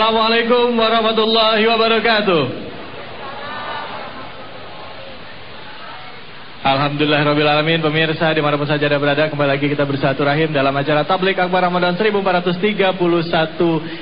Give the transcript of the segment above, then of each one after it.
Assalamualaikum warahmatullahi wabarakatuh. Alhamdulillah Rabbil Alamin Pemirsa di mana pun saja ada berada Kembali lagi kita bersatu rahim dalam acara Tablik Akbar Ramadan 1431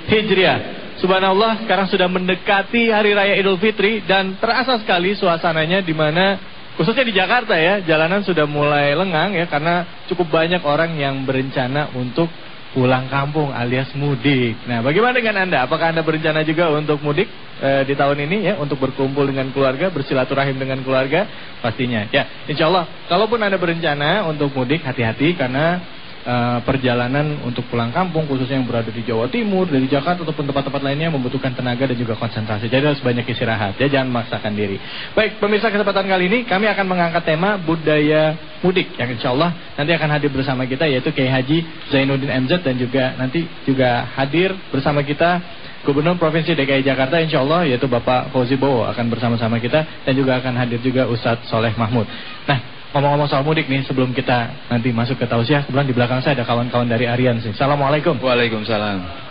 Hijriah Subhanallah sekarang sudah mendekati Hari Raya Idul Fitri Dan terasa sekali suasananya di mana Khususnya di Jakarta ya Jalanan sudah mulai lengang ya Karena cukup banyak orang yang berencana untuk pulang kampung alias mudik. Nah, bagaimana dengan Anda? Apakah Anda berencana juga untuk mudik e, di tahun ini ya untuk berkumpul dengan keluarga, bersilaturahim dengan keluarga? Pastinya. Ya, insya Allah. Kalaupun Anda berencana untuk mudik, hati-hati karena uh, perjalanan untuk pulang kampung khususnya yang berada di Jawa Timur, dari Jakarta ataupun tempat-tempat lainnya membutuhkan tenaga dan juga konsentrasi. Jadi harus banyak istirahat ya, jangan memaksakan diri. Baik, pemirsa kesempatan kali ini kami akan mengangkat tema budaya mudik yang insya Allah nanti akan hadir bersama kita yaitu Kiai Haji Zainuddin MZ dan juga nanti juga hadir bersama kita Gubernur Provinsi DKI Jakarta insya Allah yaitu Bapak Fauzi Bowo akan bersama-sama kita dan juga akan hadir juga Ustadz Soleh Mahmud. Nah Ngomong-ngomong soal mudik nih, sebelum kita nanti masuk ke tausiah, kebetulan di belakang saya ada kawan-kawan dari Aryan sih. Assalamualaikum. Waalaikumsalam.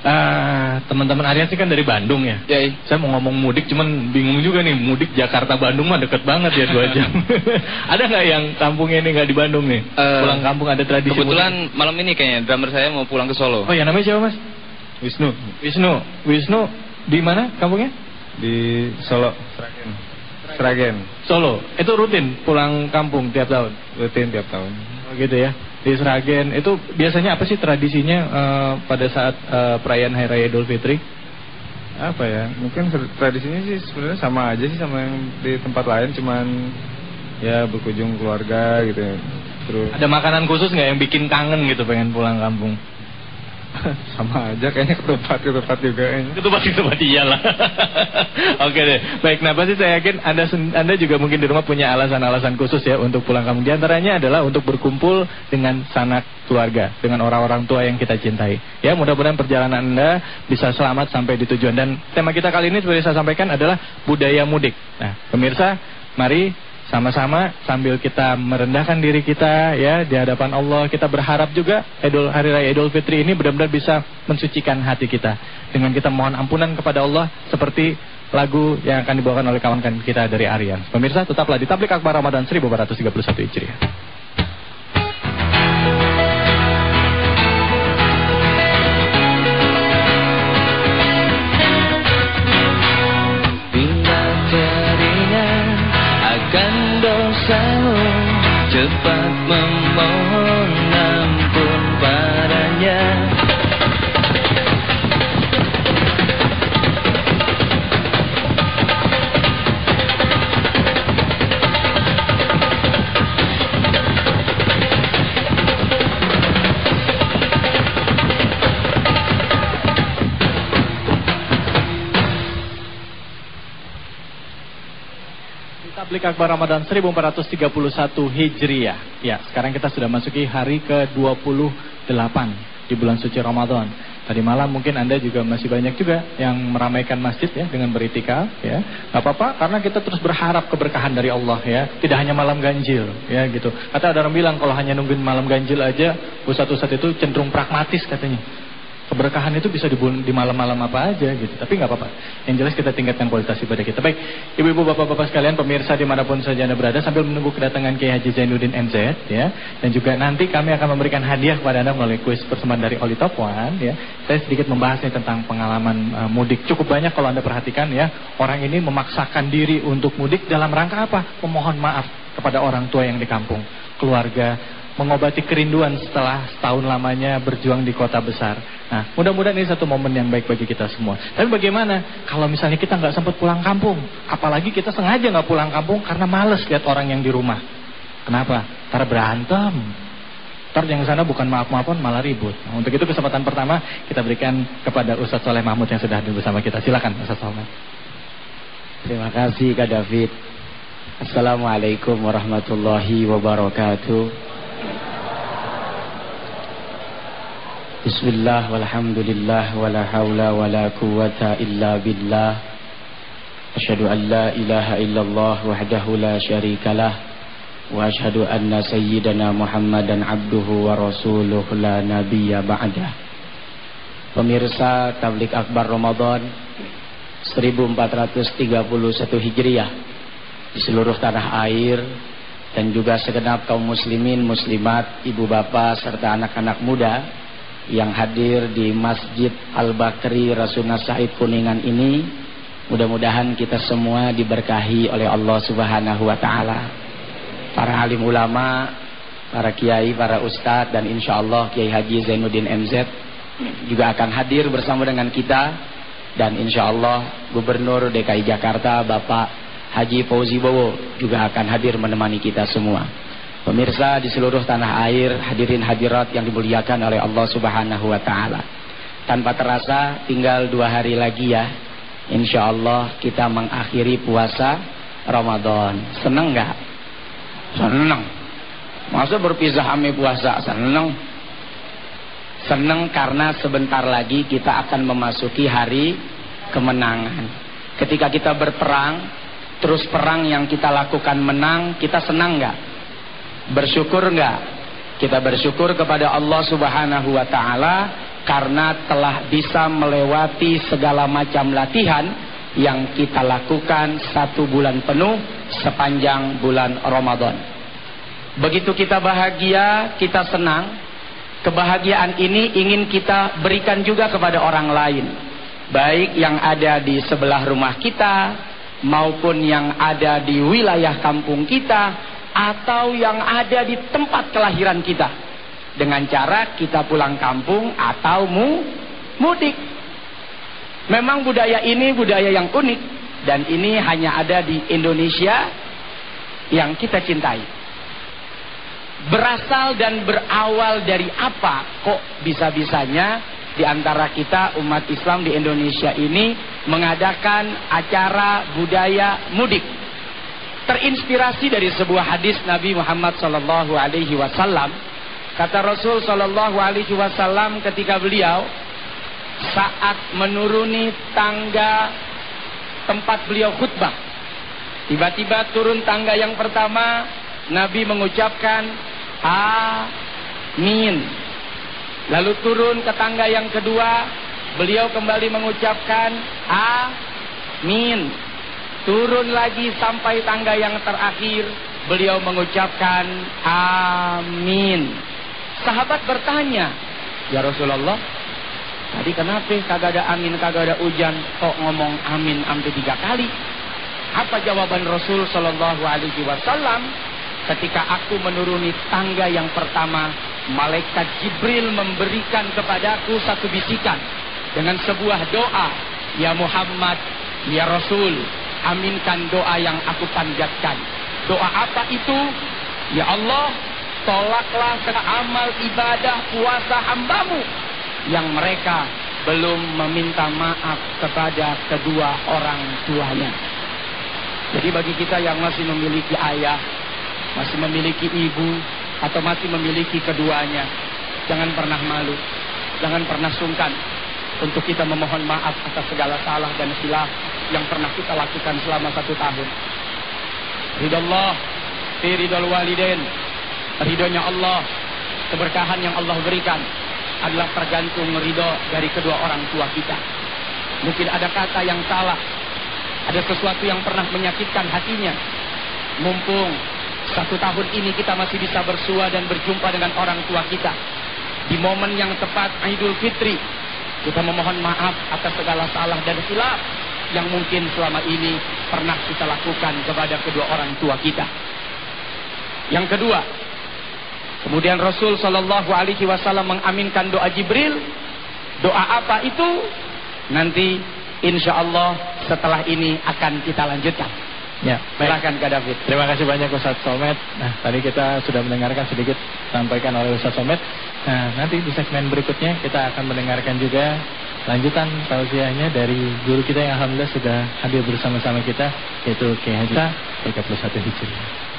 Uh, teman-teman Aryan sih kan dari Bandung ya. Ya. Saya mau ngomong mudik, cuman bingung juga nih mudik Jakarta Bandung mah deket banget ya dua jam. ada nggak yang kampungnya ini nggak di Bandung nih? Uh, pulang kampung ada tradisi. Kebetulan mudik? malam ini kayaknya drummer saya mau pulang ke Solo. Oh ya namanya siapa mas? Wisnu. Wisnu. Wisnu di mana kampungnya? Di Solo. Sragen. Solo. Itu rutin pulang kampung tiap tahun. Rutin tiap tahun. Oh gitu ya. Di Sragen itu biasanya apa sih tradisinya uh, pada saat uh, perayaan Hari Raya Idul Fitri? Apa ya? Mungkin tradisinya sih sebenarnya sama aja sih sama yang di tempat lain cuman ya berkunjung keluarga gitu. Terus ada makanan khusus nggak yang bikin kangen gitu pengen pulang kampung? Sama aja kayaknya ketupat ketupat juga. Ketupat ketupat iyalah. Oke deh. Baik, nah pasti saya yakin anda anda juga mungkin di rumah punya alasan-alasan khusus ya untuk pulang kampung. Di antaranya adalah untuk berkumpul dengan sanak keluarga, dengan orang-orang tua yang kita cintai. Ya, mudah-mudahan perjalanan anda bisa selamat sampai di tujuan. Dan tema kita kali ini seperti saya sampaikan adalah budaya mudik. Nah, pemirsa, mari sama-sama sambil kita merendahkan diri kita ya di hadapan Allah kita berharap juga Idul Hari Raya Idul Fitri ini benar-benar bisa mensucikan hati kita dengan kita mohon ampunan kepada Allah seperti lagu yang akan dibawakan oleh kawan-kawan kita dari Aryan. Pemirsa tetaplah di Tablik Akbar Ramadan 1431 Hijriah. Akbar Ramadan 1431 Hijriah. Ya, sekarang kita sudah masuki hari ke-28 di bulan suci Ramadan. Tadi malam mungkin Anda juga masih banyak juga yang meramaikan masjid ya dengan beritikaf ya. Gak apa-apa karena kita terus berharap keberkahan dari Allah ya. Tidak hanya malam ganjil ya gitu. Kata ada orang bilang kalau hanya nungguin malam ganjil aja ustaz-ustaz itu cenderung pragmatis katanya. Keberkahan itu bisa di malam-malam apa aja gitu. Tapi nggak apa-apa. Yang jelas kita tingkatkan kualitas ibadah kita. Baik, ibu-ibu, bapak-bapak sekalian, pemirsa di mana pun saja anda berada, sambil menunggu kedatangan Kiai Haji Zainuddin MZ, ya. Dan juga nanti kami akan memberikan hadiah kepada anda melalui kuis persembahan dari Oli Top One, ya. Saya sedikit membahasnya tentang pengalaman uh, mudik. Cukup banyak kalau anda perhatikan, ya. Orang ini memaksakan diri untuk mudik dalam rangka apa? Memohon maaf kepada orang tua yang di kampung, keluarga, mengobati kerinduan setelah setahun lamanya berjuang di kota besar. Nah, mudah-mudahan ini satu momen yang baik bagi kita semua. Tapi bagaimana kalau misalnya kita nggak sempat pulang kampung? Apalagi kita sengaja nggak pulang kampung karena males lihat orang yang di rumah. Kenapa? Karena berantem. Ntar yang sana bukan maaf-maafan malah ribut. Nah, untuk itu kesempatan pertama kita berikan kepada Ustadz Soleh Mahmud yang sudah hadir bersama kita. Silakan Ustadz Soleh. Terima kasih Kak David. Assalamualaikum warahmatullahi wabarakatuh. بسم الله والحمد لله ولا حول ولا قوة إلا بالله. أشهد أن لا إله إلا الله وحده لا شريك له وأشهد أن سيدنا محمدا عبده ورسوله لا نبي بعده. Pemirsa Tablik Akbar Ramadan 1431 Hijriah di seluruh tanah air dan juga segenap kaum muslimin, muslimat, ibu bapak serta anak-anak muda yang hadir di Masjid Al-Bakri Rasulullah Said Kuningan ini mudah-mudahan kita semua diberkahi oleh Allah Subhanahu wa taala. Para alim ulama, para kiai, para ustadz dan insya Allah Kiai Haji Zainuddin MZ juga akan hadir bersama dengan kita dan insya Allah Gubernur DKI Jakarta Bapak Haji Fauzi Bowo juga akan hadir menemani kita semua. Pemirsa di seluruh tanah air, hadirin hadirat yang dimuliakan oleh Allah Subhanahu wa taala. Tanpa terasa tinggal dua hari lagi ya. Insya Allah kita mengakhiri puasa Ramadan. Senang nggak? Senang. Masa berpisah ame puasa? Senang. Senang karena sebentar lagi kita akan memasuki hari kemenangan. Ketika kita berperang, terus perang yang kita lakukan menang, kita senang nggak? Bersyukur nggak? Kita bersyukur kepada Allah Subhanahu wa taala karena telah bisa melewati segala macam latihan yang kita lakukan satu bulan penuh sepanjang bulan Ramadan. Begitu kita bahagia, kita senang. Kebahagiaan ini ingin kita berikan juga kepada orang lain. Baik yang ada di sebelah rumah kita, maupun yang ada di wilayah kampung kita atau yang ada di tempat kelahiran kita. Dengan cara kita pulang kampung atau mu mudik. Memang budaya ini budaya yang unik dan ini hanya ada di Indonesia yang kita cintai. Berasal dan berawal dari apa kok bisa-bisanya di antara kita umat Islam di Indonesia ini mengadakan acara budaya mudik. Terinspirasi dari sebuah hadis Nabi Muhammad sallallahu alaihi wasallam. Kata Rasul sallallahu alaihi wasallam ketika beliau saat menuruni tangga tempat beliau khutbah. Tiba-tiba turun tangga yang pertama, Nabi mengucapkan amin. Lalu turun ke tangga yang kedua, Beliau kembali mengucapkan amin. Turun lagi sampai tangga yang terakhir. Beliau mengucapkan amin. Sahabat bertanya, Ya Rasulullah, tadi kenapa kagak ada angin, kagak ada hujan, kok ngomong amin sampai tiga kali? Apa jawaban Rasul Shallallahu Alaihi Wasallam? Ketika aku menuruni tangga yang pertama, malaikat Jibril memberikan kepadaku satu bisikan dengan sebuah doa. Ya Muhammad ya Rasul aminkan doa yang aku panjatkan. Doa apa itu? Ya Allah tolaklah segala amal ibadah puasa hambamu yang mereka belum meminta maaf kepada kedua orang tuanya. Jadi bagi kita yang masih memiliki ayah masih memiliki ibu atau masih memiliki keduanya jangan pernah malu jangan pernah sungkan untuk kita memohon maaf atas segala salah dan silap yang pernah kita lakukan selama satu tahun. Ridho Allah, fi ridho walidin, ridhonya Allah, keberkahan yang Allah berikan adalah tergantung ridho dari kedua orang tua kita. Mungkin ada kata yang salah, ada sesuatu yang pernah menyakitkan hatinya. Mumpung satu tahun ini kita masih bisa bersua dan berjumpa dengan orang tua kita. Di momen yang tepat Idul Fitri, kita memohon maaf atas segala salah dan silap yang mungkin selama ini pernah kita lakukan kepada kedua orang tua kita. Yang kedua, kemudian Rasul Shallallahu Alaihi Wasallam mengaminkan doa Jibril. Doa apa itu? Nanti insya Allah setelah ini akan kita lanjutkan. Ya, silakan Kak David. Terima kasih banyak Ustaz Somet. Nah, tadi kita sudah mendengarkan sedikit sampaikan oleh Ustaz Somet. Nah, nanti di segmen berikutnya kita akan mendengarkan juga lanjutan tausiahnya dari guru kita yang alhamdulillah sudah hadir bersama-sama kita yaitu Kiai Haji 31 Hijriah.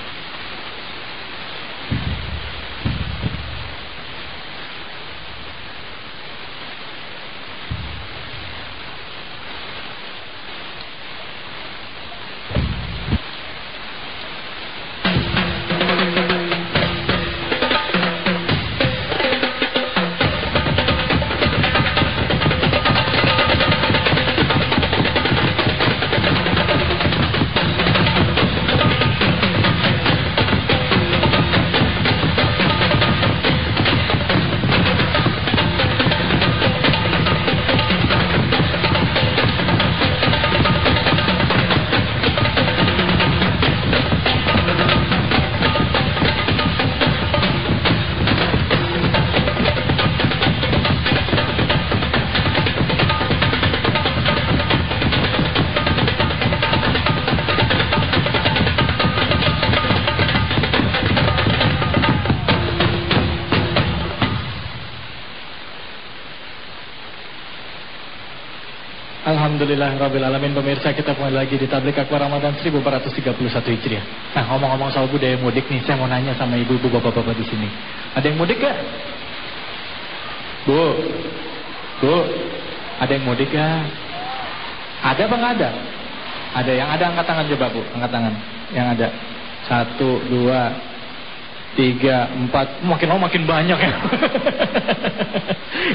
Alhamdulillah Rabbil Alamin Pemirsa kita kembali lagi di Tablik Akbar Ramadan 1431 Hijriah Nah ngomong-ngomong soal budaya mudik nih Saya mau nanya sama ibu-ibu bapak-bapak di sini Ada yang mudik gak? Bu Bu Ada yang mudik gak? Ada apa ada? Ada yang ada angkat tangan coba bu Angkat tangan Yang ada Satu, dua, tiga, empat, makin lama makin banyak ya.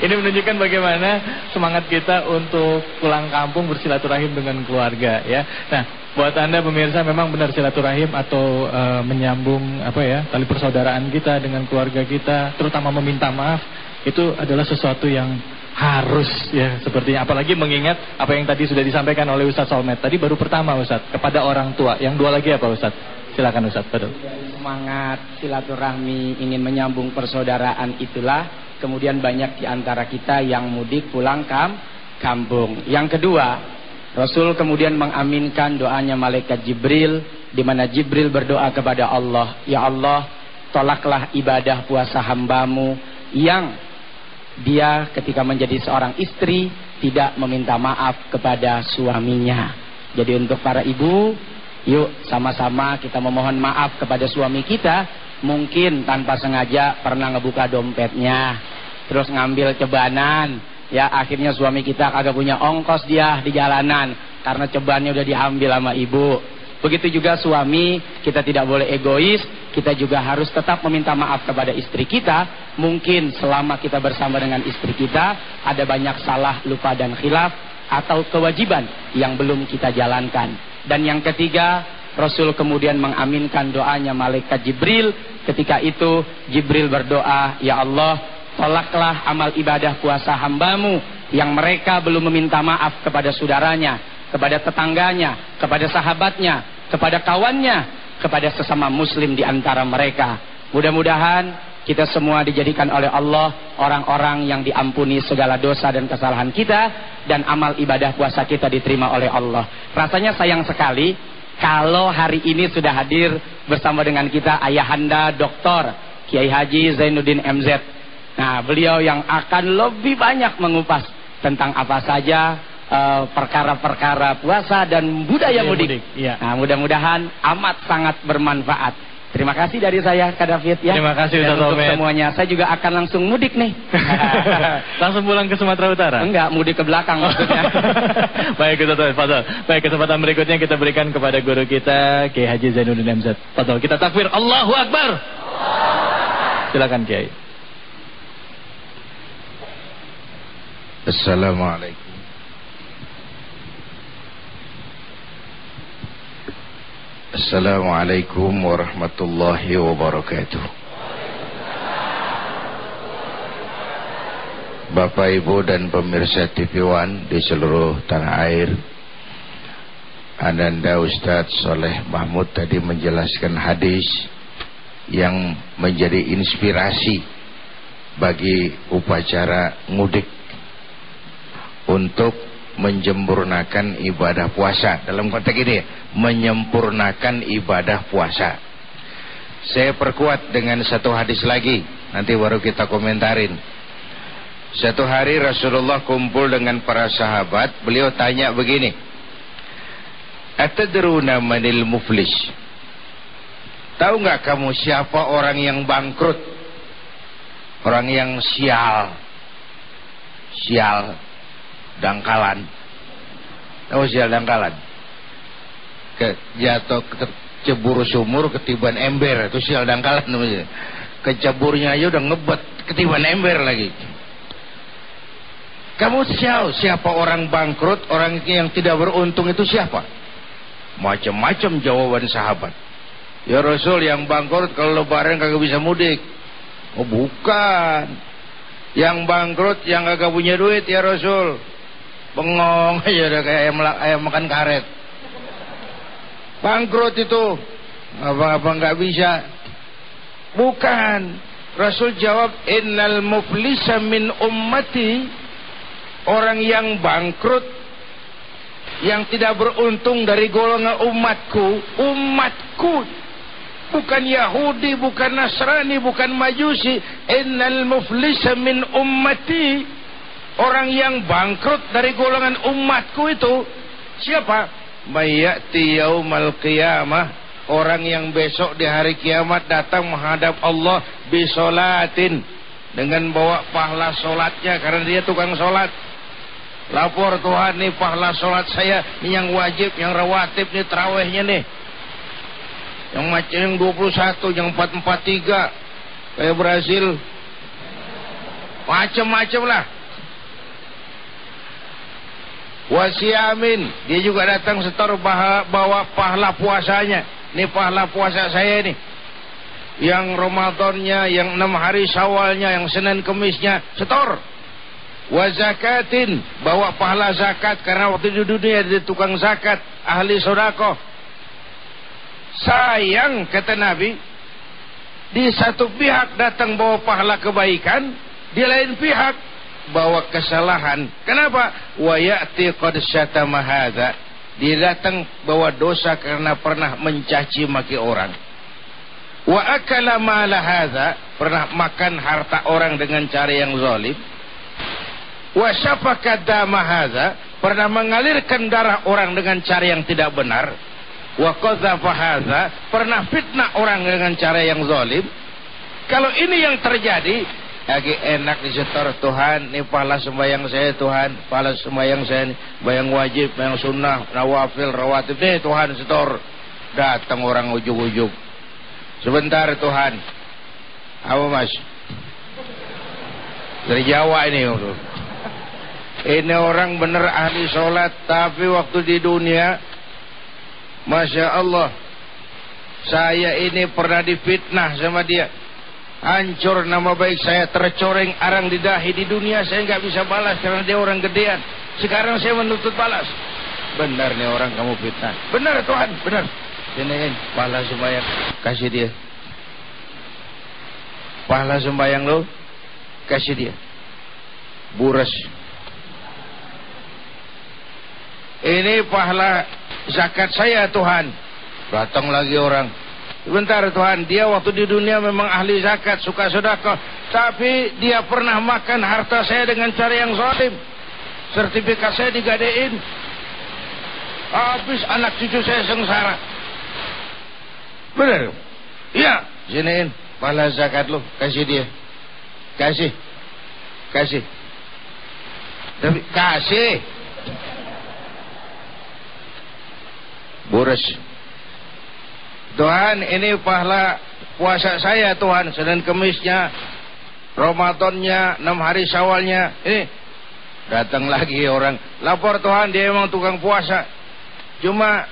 Ini menunjukkan bagaimana semangat kita untuk pulang kampung bersilaturahim dengan keluarga ya. Nah, buat anda pemirsa memang benar silaturahim atau e, menyambung apa ya tali persaudaraan kita dengan keluarga kita, terutama meminta maaf itu adalah sesuatu yang harus ya sepertinya. Apalagi mengingat apa yang tadi sudah disampaikan oleh Ustadz Solmed tadi baru pertama Ustadz kepada orang tua. Yang dua lagi apa Ustadz silakan Ustadz betul semangat silaturahmi ingin menyambung persaudaraan itulah. Kemudian banyak di antara kita yang mudik pulang kam kampung. Yang kedua Rasul kemudian mengaminkan doanya malaikat Jibril di mana Jibril berdoa kepada Allah ya Allah tolaklah ibadah puasa hambamu yang dia ketika menjadi seorang istri tidak meminta maaf kepada suaminya. Jadi untuk para ibu, yuk sama-sama kita memohon maaf kepada suami kita. Mungkin tanpa sengaja pernah ngebuka dompetnya, terus ngambil cebanan, ya akhirnya suami kita kagak punya ongkos dia di jalanan karena cebannya udah diambil sama ibu. Begitu juga suami, kita tidak boleh egois, kita juga harus tetap meminta maaf kepada istri kita. Mungkin selama kita bersama dengan istri kita, ada banyak salah, lupa dan khilaf, atau kewajiban yang belum kita jalankan. Dan yang ketiga, Rasul kemudian mengaminkan doanya malaikat Jibril. Ketika itu Jibril berdoa, Ya Allah, tolaklah amal ibadah puasa hambamu yang mereka belum meminta maaf kepada saudaranya, kepada tetangganya, kepada sahabatnya, kepada kawannya, kepada sesama muslim di antara mereka. Mudah-mudahan kita semua dijadikan oleh Allah orang-orang yang diampuni segala dosa dan kesalahan kita dan amal ibadah puasa kita diterima oleh Allah. Rasanya sayang sekali kalau hari ini sudah hadir bersama dengan kita ayahanda Dr. Kiai Haji Zainuddin MZ. Nah, beliau yang akan lebih banyak mengupas tentang apa saja Eh, perkara-perkara uh, puasa dan budaya ya, mudik. mudik. Ya. Nah, mudah-mudahan amat sangat bermanfaat. Terima kasih dari saya Kak David ya. Terima kasih Dan untuk semuanya. Saya juga akan langsung mudik nih. langsung pulang ke Sumatera Utara? Enggak, mudik ke belakang maksudnya. Baik Ustaz Fadol. Baik kesempatan berikutnya kita berikan kepada guru kita Kiai Haji Zainuddin MZ. Fadol kita takbir Allahu Akbar. Silakan Kiai. Assalamualaikum. Assalamualaikum warahmatullahi wabarakatuh. Bapak Ibu dan pemirsa TV One di seluruh tanah air Ananda Ustadz Soleh Mahmud tadi menjelaskan hadis Yang menjadi inspirasi bagi upacara ngudik Untuk menyempurnakan ibadah puasa. Dalam konteks ini menyempurnakan ibadah puasa. Saya perkuat dengan satu hadis lagi. Nanti baru kita komentarin. Satu hari Rasulullah kumpul dengan para sahabat beliau tanya begini. Atadruna manil muflis? Tahu nggak kamu siapa orang yang bangkrut? Orang yang sial. Sial dangkalan. Tahu sial dangkalan? Ke jatuh cebur sumur ketiban ember. Itu sial dangkalan namanya. Keceburnya aja udah ngebet ketiban ember lagi. Kamu sial siapa orang bangkrut orang yang tidak beruntung itu siapa? Macam-macam jawaban sahabat. Ya Rasul yang bangkrut kalau lebaran kagak bisa mudik. Oh bukan. Yang bangkrut yang kagak punya duit ya Rasul bengong. Aja udah kayak ayam makan karet. Bangkrut itu. Apa-apa nggak bisa. Bukan. Rasul jawab innal muflisa min ummati. Orang yang bangkrut yang tidak beruntung dari golongan umatku umatku. Bukan Yahudi bukan Nasrani bukan Majusi. Innal muflisa min ummati Orang yang bangkrut dari golongan umatku itu siapa? Mayati yaumal qiyamah. Orang yang besok di hari kiamat datang menghadap Allah bisolatin dengan bawa pahala solatnya karena dia tukang solat. Lapor Tuhan nih pahala solat saya ini yang wajib, yang rawatib nih terawihnya nih. Yang macam yang 21, yang 443 kayak Brazil. Macam-macam lah. Wasiamin, dia juga datang setor bawa pahala puasanya. Ini pahala puasa saya nih. Yang Ramadannya, yang enam hari Syawalnya, yang Senin Kemisnya, setor. Wazakatin, bawa pahala zakat karena waktu di dunia dia tukang zakat, ahli sodako. Sayang kata Nabi, di satu pihak datang bawa pahala kebaikan, di lain pihak bawa kesalahan. Kenapa? Wa ya'ti qad syatama hadza. Dia datang bawa dosa karena pernah mencaci maki orang. Wa akala mala hadza, pernah makan harta orang dengan cara yang zalim. Wa syafaka dama hadza, pernah mengalirkan darah orang dengan cara yang tidak benar. Wa qadzafa hadza, pernah fitnah orang dengan cara yang zalim. Kalau ini yang terjadi, lagi enak disetor Tuhan ini pahala sembahyang saya Tuhan. Pahala sembahyang saya bayang wajib bayang sunnah nawafil rawatib. Nih Tuhan setor. Datang orang ujuk-ujuk. Sebentar Tuhan. Apa mas? Dari Jawa ini ini orang bener ahli sholat tapi waktu di dunia Masya Allah saya ini pernah difitnah sama dia Hancur nama baik saya tercoreng arang di dahi di dunia saya nggak bisa balas karena dia orang gedean. Sekarang saya menuntut balas. Benar nih orang kamu fitnah. Benar Tuhan, benar. Siniin pahala sembahyang kasih dia. Pahala sembahyang lo kasih dia. Buras. Ini pahala zakat saya Tuhan. Datang lagi orang Sebentar Tuhan, dia waktu di dunia memang ahli zakat, suka sedekah, tapi dia pernah makan harta saya dengan cara yang zalim. Sertifikat saya digadein. Habis anak cucu saya sengsara. Benar? Iya, siniin pahala zakat lo, kasih dia. Kasih. Kasih. Tapi kasih. Boros. Tuhan ini pahala puasa saya Tuhan. Senin Kemisnya Ramadannya enam hari syawalnya. Ini datang lagi orang. Lapor Tuhan dia memang tukang puasa. Cuma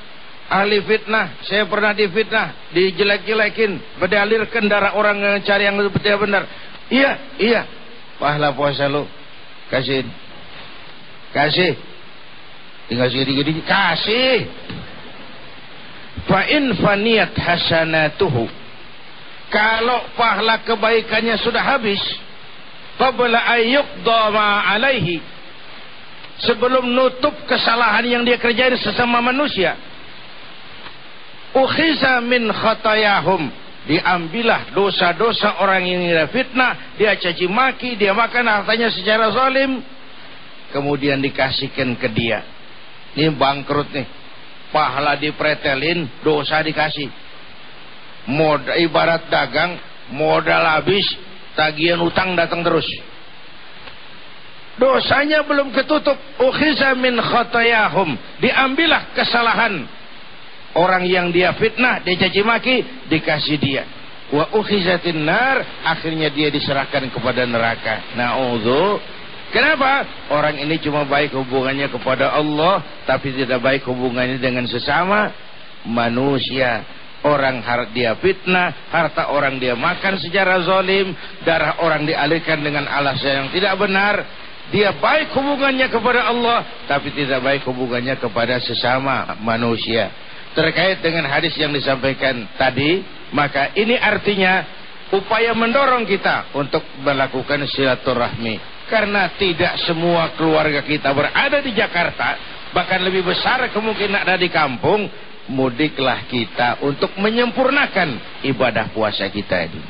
ahli fitnah. Saya pernah difitnah dijelek-jelekin berdalirkan darah orang cari yang betul benar. Iya iya. Pahala puasa lu. Kasih. Kasih. Tinggal sedikit-sedikit kasih fa in faniyat hasanatuhu. Kalau pahala kebaikannya sudah habis qabla ayyuqda ma alaihi. Sebelum nutup kesalahan yang dia kerjain sesama manusia. Ukhiza min khatayahum. Diambillah dosa-dosa orang yang dia fitnah dia caci maki dia makan hartanya secara zalim. Kemudian dikasihkan ke dia. Ini bangkrut nih pahala dipretelin, dosa dikasih. Mod ibarat dagang, modal habis, tagihan utang datang terus. Dosanya belum ketutup. Ukhiza min khatayahum. Diambillah kesalahan. Orang yang dia fitnah, dia caci maki, dikasih dia. Wa ukhizatin nar, akhirnya dia diserahkan kepada neraka. Na'udhu Kenapa? Orang ini cuma baik hubungannya kepada Allah, tapi tidak baik hubungannya dengan sesama manusia. Orang dia fitnah, harta orang dia makan secara zolim, darah orang dialihkan dengan alasan yang tidak benar. Dia baik hubungannya kepada Allah, tapi tidak baik hubungannya kepada sesama manusia. Terkait dengan hadis yang disampaikan tadi, maka ini artinya upaya mendorong kita untuk melakukan silaturahmi karena tidak semua keluarga kita berada di Jakarta, bahkan lebih besar kemungkinan ada di kampung, mudiklah kita untuk menyempurnakan ibadah puasa kita ini.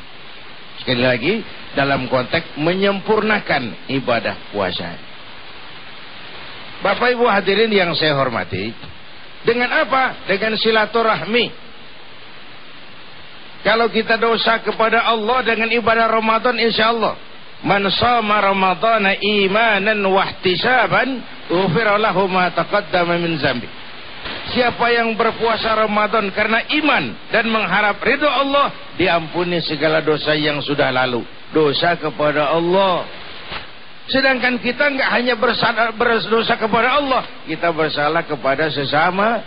Sekali lagi, dalam konteks menyempurnakan ibadah puasa. Bapak Ibu hadirin yang saya hormati, dengan apa? Dengan silaturahmi. Kalau kita dosa kepada Allah dengan ibadah Ramadan insya Allah. Man sama Ramadana imanan wahtisaban ufira lahu ma taqaddama min zambi. Siapa yang berpuasa Ramadan karena iman dan mengharap ridho Allah, diampuni segala dosa yang sudah lalu. Dosa kepada Allah. Sedangkan kita nggak hanya berdosa kepada Allah, kita bersalah kepada sesama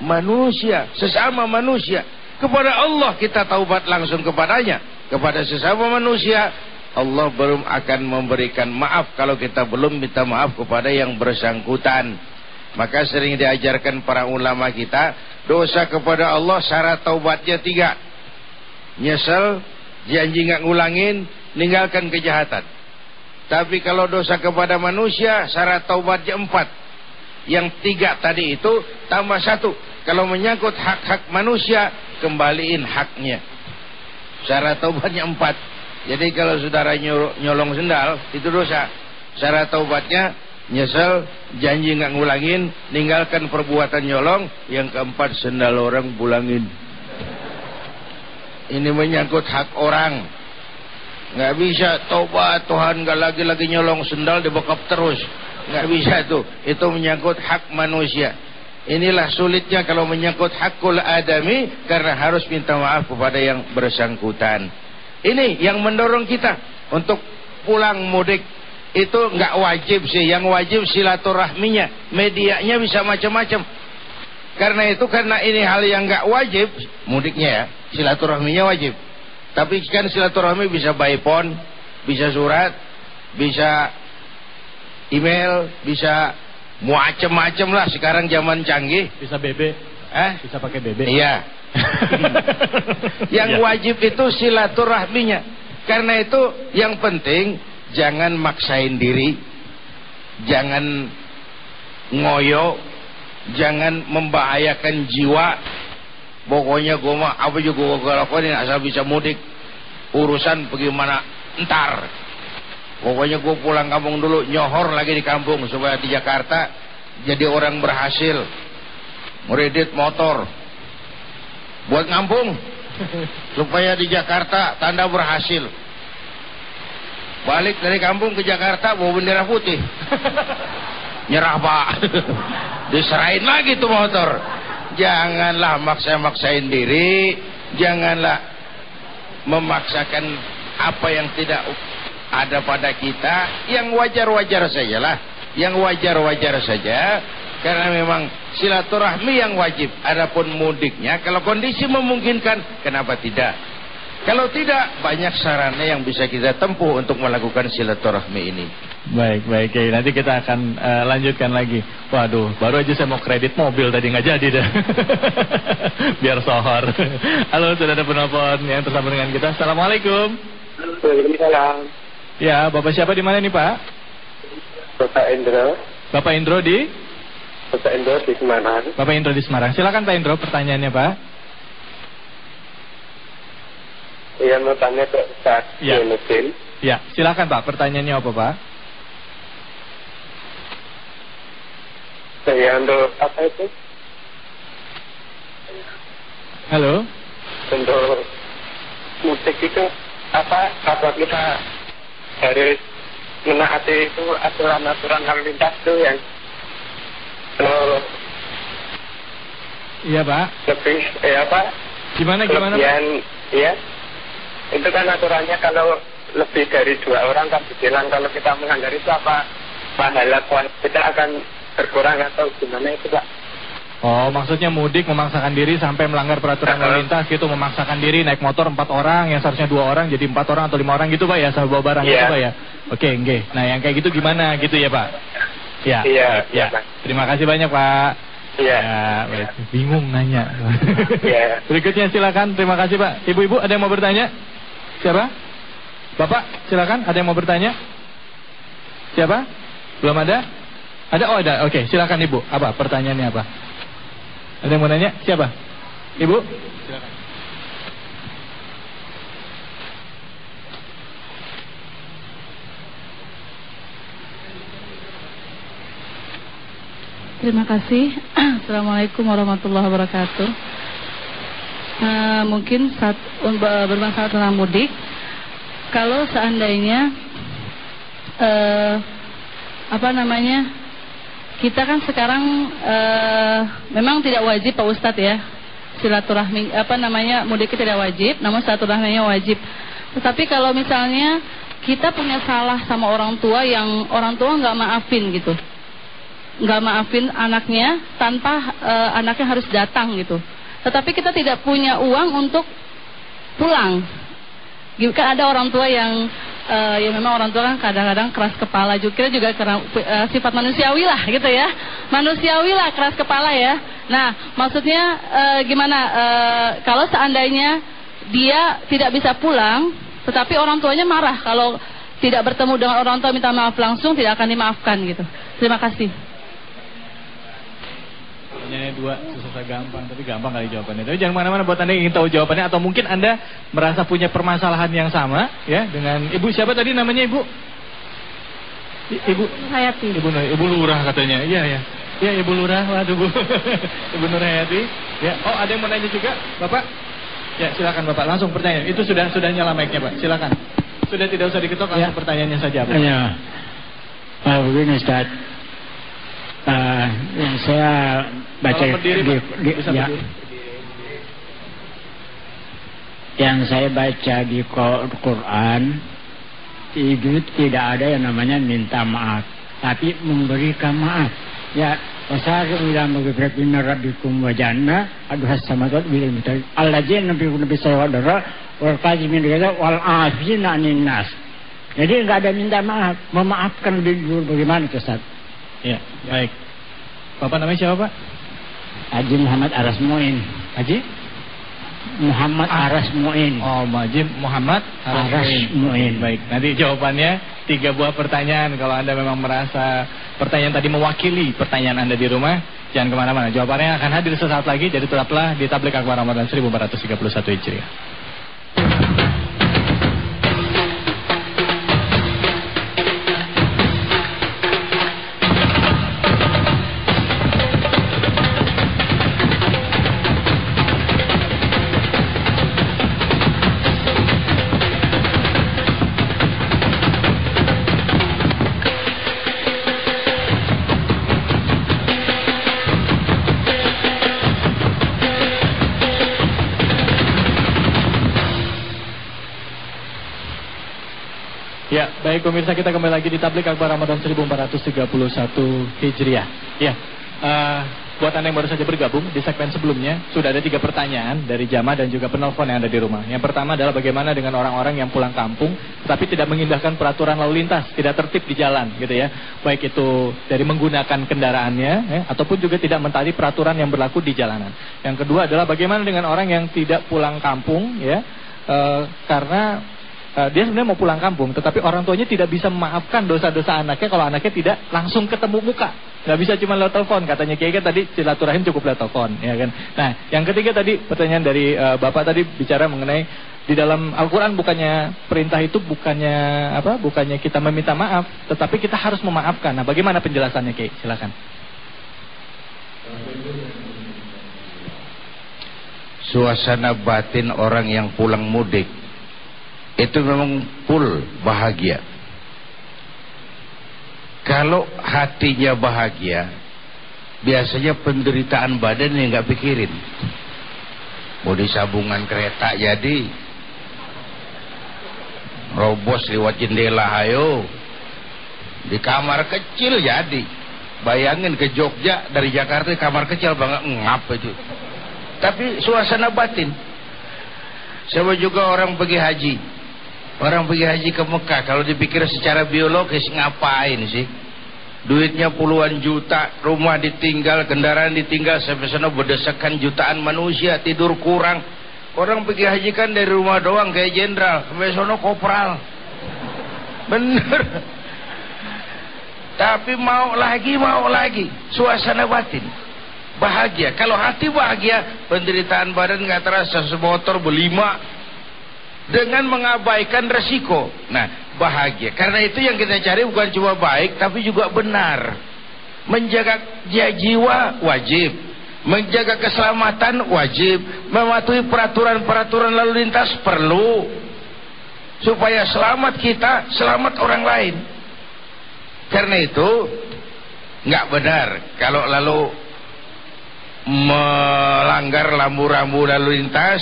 manusia, sesama manusia. Kepada Allah kita taubat langsung kepadanya. Kepada sesama manusia, Allah belum akan memberikan maaf kalau kita belum minta maaf kepada yang bersangkutan. Maka sering diajarkan para ulama kita, dosa kepada Allah syarat taubatnya tiga. Nyesel, janji nggak ngulangin, ninggalkan kejahatan. Tapi kalau dosa kepada manusia, syarat taubatnya empat. Yang tiga tadi itu tambah satu. Kalau menyangkut hak-hak manusia, kembaliin haknya. Syarat taubatnya empat. Jadi kalau saudara nyolong sendal, itu dosa. Syarat taubatnya nyesel, janji nggak ngulangin, ninggalkan perbuatan nyolong. Yang keempat sendal orang pulangin. Ini menyangkut hak orang. Nggak bisa taubat Tuhan nggak lagi-lagi nyolong sendal dibekap terus. Nggak bisa tuh. Itu menyangkut hak manusia. Inilah sulitnya kalau menyangkut hakul adami karena harus minta maaf kepada yang bersangkutan. Ini yang mendorong kita untuk pulang mudik itu nggak wajib sih, yang wajib silaturahminya, medianya bisa macam-macam. Karena itu karena ini hal yang nggak wajib mudiknya ya, silaturahminya wajib. Tapi kan silaturahmi bisa by phone, bisa surat, bisa email, bisa macam-macam lah sekarang zaman canggih. Bisa BB. Eh? Bisa pakai BB. Iya. yang Iya. wajib itu silaturahminya. Karena itu yang penting jangan maksain diri. Jangan ngoyo, jangan membahayakan jiwa. Pokoknya gue mah apa juga gue lakuin asal bisa mudik. Urusan bagaimana entar. Pokoknya gue pulang kampung dulu, nyohor lagi di kampung supaya di Jakarta jadi orang berhasil. Meredit motor. Buat ngampung. Supaya di Jakarta tanda berhasil. Balik dari kampung ke Jakarta bawa bendera putih. Nyerah pak. Diserahin lagi tuh motor. Janganlah maksa-maksain diri. Janganlah memaksakan apa yang tidak ada pada kita yang wajar-wajar saja lah yang wajar-wajar saja karena memang silaturahmi yang wajib adapun mudiknya kalau kondisi memungkinkan kenapa tidak kalau tidak banyak sarana yang bisa kita tempuh untuk melakukan silaturahmi ini Baik, baik. Oke, nanti kita akan eh, lanjutkan lagi. Waduh, baru aja saya mau kredit mobil tadi nggak jadi dah. Biar sohor. Halo, sudah ada penelpon yang tersambung dengan kita. Assalamualaikum. Waalaikumsalam. Ya, Bapak siapa di mana nih, Pak? Bapak Indro. Bapak Indro di Bapak Indro di Semarang. Bapak Indro di Semarang. Silakan Pak Indro pertanyaannya, Pak. Iya mau tanya ke Ustaz Ya. Yunudin. Ya, silakan Pak. Pertanyaannya apa, Pak? Saya untuk apa itu? Halo. Untuk mudik itu apa? Kalau kita harus menaati itu aturan-aturan lalu lintas itu yang eh, Iya, Pak. lebih eh apa? Gimana gimana, Pak? Kelebihan, ya. Itu kan aturannya kalau lebih dari dua orang kan dibilang kalau kita melanggar itu apa pahala kuat kita akan berkurang atau gimana itu pak? Oh, maksudnya mudik memaksakan diri sampai melanggar peraturan lalu lintas gitu, memaksakan diri naik motor empat orang yang seharusnya dua orang jadi empat orang atau lima orang gitu pak ya, sambil bawa barang gitu Iya. pak ya. Oke, nggih. Nah, yang kayak gitu gimana gitu ya pak? Ya. Iya, Ya. iya. Terima kasih banyak pak. Iya. Ya, bingung nanya. Iya. Berikutnya silakan. Terima kasih pak. Ibu-ibu ada yang mau bertanya? Siapa? Bapak, silakan. Ada yang mau bertanya? Siapa? Belum ada? Ada? Oh ada. Oke, silakan ibu. Apa pertanyaannya apa? Ada yang mau nanya? Siapa? Ibu? Silakan. Terima kasih. Assalamualaikum warahmatullahi wabarakatuh. Uh, mungkin saat bermasalah tentang mudik, kalau seandainya uh, apa namanya kita kan sekarang uh, memang tidak wajib Pak Ustadz ya silaturahmi apa namanya mudik tidak wajib, namun silaturahminya wajib. Tetapi kalau misalnya kita punya salah sama orang tua yang orang tua nggak maafin gitu nggak maafin anaknya tanpa uh, anaknya harus datang gitu. Tetapi kita tidak punya uang untuk pulang. Kan ada orang tua yang uh, ya memang orang tua kan kadang-kadang keras kepala juga kita juga karena uh, sifat manusiawi lah gitu ya. Manusiawi lah keras kepala ya. Nah, maksudnya uh, gimana uh, kalau seandainya dia tidak bisa pulang tetapi orang tuanya marah kalau tidak bertemu dengan orang tua minta maaf langsung tidak akan dimaafkan gitu. Terima kasih pertanyaannya dua susah gampang, tapi gampang kali jawabannya. Tapi jangan mana-mana buat anda yang ingin tahu jawabannya atau mungkin anda merasa punya permasalahan yang sama ya dengan ibu siapa tadi namanya ibu? Ibu Hayati. Ibu Ibu Lurah katanya. Iya ya. Iya Ibu Lurah. Waduh Bu. Ibu Nur Hayati. Ya. Oh ada yang mau nanya juga, Bapak? Ya silakan Bapak langsung pertanyaan. Itu sudah sudah nyala mic-nya Pak. Silakan. Sudah tidak usah diketok langsung ya. pertanyaannya saja Pak. Ya. Pak begini Ustaz uh, yang saya baca berdiri, di, di, ya, yang saya baca di Quran itu tidak ada yang namanya minta maaf tapi memberikan maaf. Ya wasari ila magfiratin rabbikum wa janna adu hasamat bil mutal alladzina nabi nabi saya wadara wal qazimin wal afina anin nas jadi enggak ada minta maaf. Memaafkan lebih dulu bagaimana Ustaz? Ya, baik. Bapak namanya siapa, Pak? Haji Muhammad Aras Muin. Haji? Muhammad ah. Aras Muin. Oh, Haji Muhammad Aras, Aras Muin. Baik, nanti jawabannya tiga buah pertanyaan. Kalau Anda memang merasa pertanyaan tadi mewakili pertanyaan Anda di rumah, jangan ke mana-mana. Jawabannya akan hadir sesaat lagi, jadi tetaplah di Tablik Akbar Ramadan 1431 Hijriah. Baik pemirsa kita kembali lagi di Tablik Akbar Ramadan 1431 Hijriah. Ya, uh, buat anda yang baru saja bergabung di segmen sebelumnya sudah ada tiga pertanyaan dari jamaah dan juga penelpon yang ada di rumah. Yang pertama adalah bagaimana dengan orang-orang yang pulang kampung tapi tidak mengindahkan peraturan lalu lintas, tidak tertib di jalan, gitu ya. Baik itu dari menggunakan kendaraannya ya, ataupun juga tidak mentaati peraturan yang berlaku di jalanan. Yang kedua adalah bagaimana dengan orang yang tidak pulang kampung, ya, uh, karena uh, dia sebenarnya mau pulang kampung, tetapi orang tuanya tidak bisa memaafkan dosa-dosa anaknya kalau anaknya tidak langsung ketemu muka. Nggak bisa cuma lewat telepon, katanya Kiai kan tadi silaturahim cukup lewat telepon, ya kan. Nah, yang ketiga tadi pertanyaan dari uh, Bapak tadi bicara mengenai di dalam Al-Qur'an bukannya perintah itu bukannya apa? Bukannya kita meminta maaf, tetapi kita harus memaafkan. Nah, bagaimana penjelasannya Kiai? Silakan. Suasana batin orang yang pulang mudik itu memang full bahagia. Kalau hatinya bahagia, biasanya penderitaan badan yang nggak pikirin. Mau di sabungan kereta jadi, robos lewat jendela ayo, di kamar kecil jadi. Bayangin ke Jogja dari Jakarta kamar kecil banget ngap itu. Tapi suasana batin. Sama juga orang pergi haji Orang pergi haji ke Mekah kalau dipikir secara biologis ngapain sih? Duitnya puluhan juta, rumah ditinggal, kendaraan ditinggal, sampai sana berdesakan jutaan manusia, tidur kurang. Orang pergi haji kan dari rumah doang kayak jenderal, sampai sana kopral. Bener. Tapi mau lagi, mau lagi. Suasana batin. Bahagia. Kalau hati bahagia, penderitaan badan nggak terasa. Semotor berlima, dengan mengabaikan resiko. Nah, bahagia. Karena itu yang kita cari bukan cuma baik tapi juga benar. menjaga jiwa wajib menjaga keselamatan wajib mematuhi peraturan-peraturan lalu lintas perlu supaya selamat kita selamat orang lain karena itu nggak benar kalau lalu melanggar lampu-lampu lalu lintas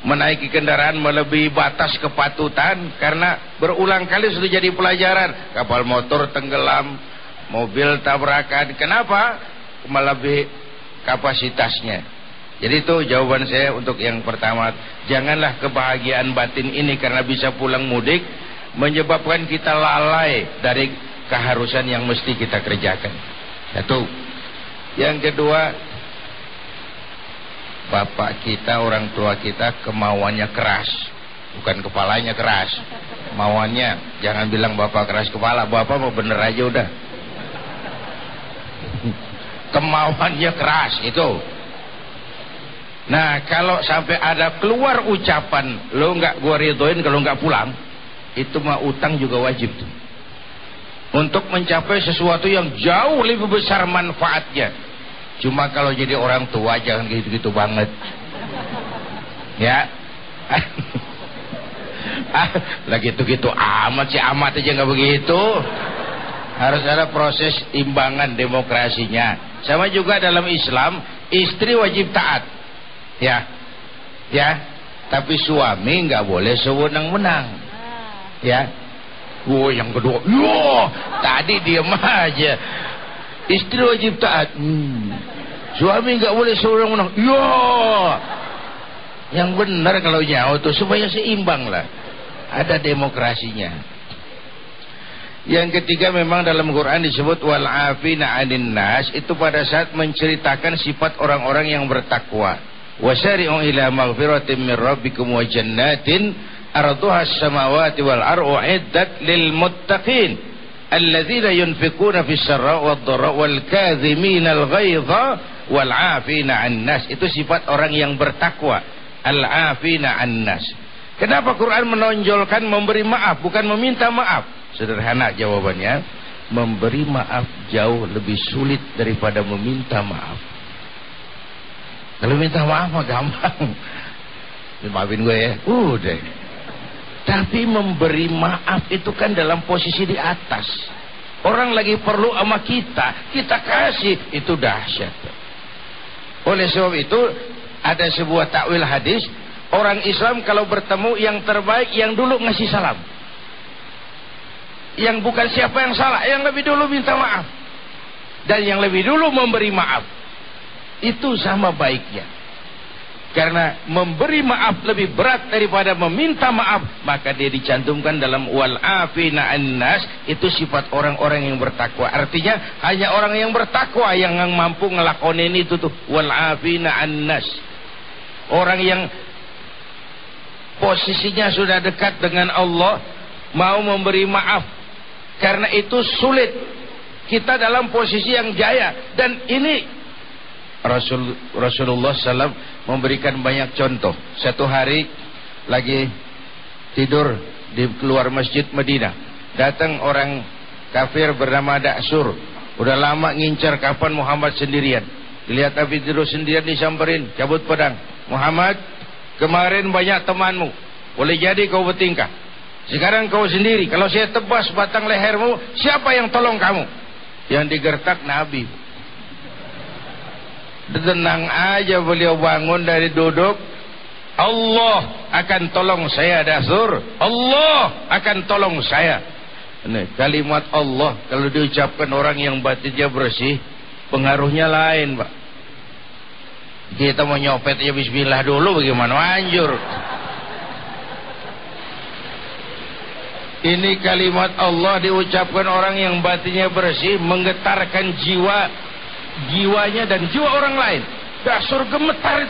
menaiki kendaraan melebihi batas kepatutan karena berulang kali sudah jadi pelajaran kapal motor tenggelam mobil tabrakan kenapa melebihi kapasitasnya. Jadi itu jawaban saya untuk yang pertama. Janganlah kebahagiaan batin ini karena bisa pulang mudik menyebabkan kita lalai dari keharusan yang mesti kita kerjakan. Satu. Yang kedua, bapak kita, orang tua kita kemauannya keras. Bukan kepalanya keras. Mauannya, jangan bilang bapak keras kepala, bapak mau bener aja udah kemauannya keras itu nah kalau sampai ada keluar ucapan lo nggak gua ridoin kalau nggak pulang itu mah utang juga wajib tuh untuk mencapai sesuatu yang jauh lebih besar manfaatnya cuma kalau jadi orang tua jangan gitu-gitu banget ya ah, lagi gitu-gitu amat sih amat aja nggak begitu harus ada proses imbangan demokrasinya sama juga dalam Islam, istri wajib taat. Ya. Ya. Tapi suami nggak boleh sewenang-wenang. Ya. Oh, yang kedua, yo, tadi diam aja. Istri wajib taat. Hmm. Suami nggak boleh sewenang-wenang. Yo. Yang benar kalau nyawa tuh supaya seimbang lah. Ada demokrasinya. Yang ketiga memang dalam Quran disebut wal afina 'anil nas itu pada saat menceritakan sifat orang-orang yang bertakwa. Wasari'u ila maghfiratin min rabbikum wa jannatin arduha as-samawati wal ardu 'iddat lil muttaqin alladzina yunfiquna fis sarra wad dharra wal kadhimina al ghaidha wal 'afina 'an nas. Itu sifat orang yang bertakwa. Al 'afina 'an nas. Kenapa Quran menonjolkan memberi maaf bukan meminta maaf? Sederhana jawabannya, memberi maaf jauh lebih sulit daripada meminta maaf. Kalau minta maaf mah gampang. Maafin gue ya, udah. Tapi memberi maaf itu kan dalam posisi di atas. Orang lagi perlu sama kita, kita kasih, itu dahsyat. Oleh sebab itu, ada sebuah takwil hadis, orang Islam kalau bertemu yang terbaik yang dulu ngasih salam yang bukan siapa yang salah yang lebih dulu minta maaf dan yang lebih dulu memberi maaf itu sama baiknya karena memberi maaf lebih berat daripada meminta maaf maka dia dicantumkan dalam wal afina annas itu sifat orang-orang yang bertakwa. Artinya hanya orang yang bertakwa yang mampu ngelakonin itu tuh wal afina annas. Orang yang posisinya sudah dekat dengan Allah mau memberi maaf. Karena itu sulit. Kita dalam posisi yang jaya. Dan ini Rasul Rasulullah SAW memberikan banyak contoh. Satu hari lagi tidur di keluar masjid Medina, datang orang kafir bernama Da'sur. Udah lama ngincar kapan Muhammad sendirian. Dilihat Nabi tidur sendirian disamperin, cabut pedang. Muhammad, kemarin banyak temanmu. Boleh jadi kau bertingkah. Sekarang kau sendiri, kalau saya tebas batang lehermu, siapa yang tolong kamu? Yang digertak Nabi. Tenang aja beliau bangun dari duduk. Allah akan tolong saya dasur. Allah akan tolong saya. Ini kalimat Allah kalau diucapkan orang yang batinnya bersih, pengaruhnya lain, Pak. Kita mau nyopet ya bismillah dulu bagaimana anjur. Ini kalimat Allah diucapkan orang yang batinnya bersih, menggetarkan jiwa jiwanya dan jiwa orang lain. Dasur gemetar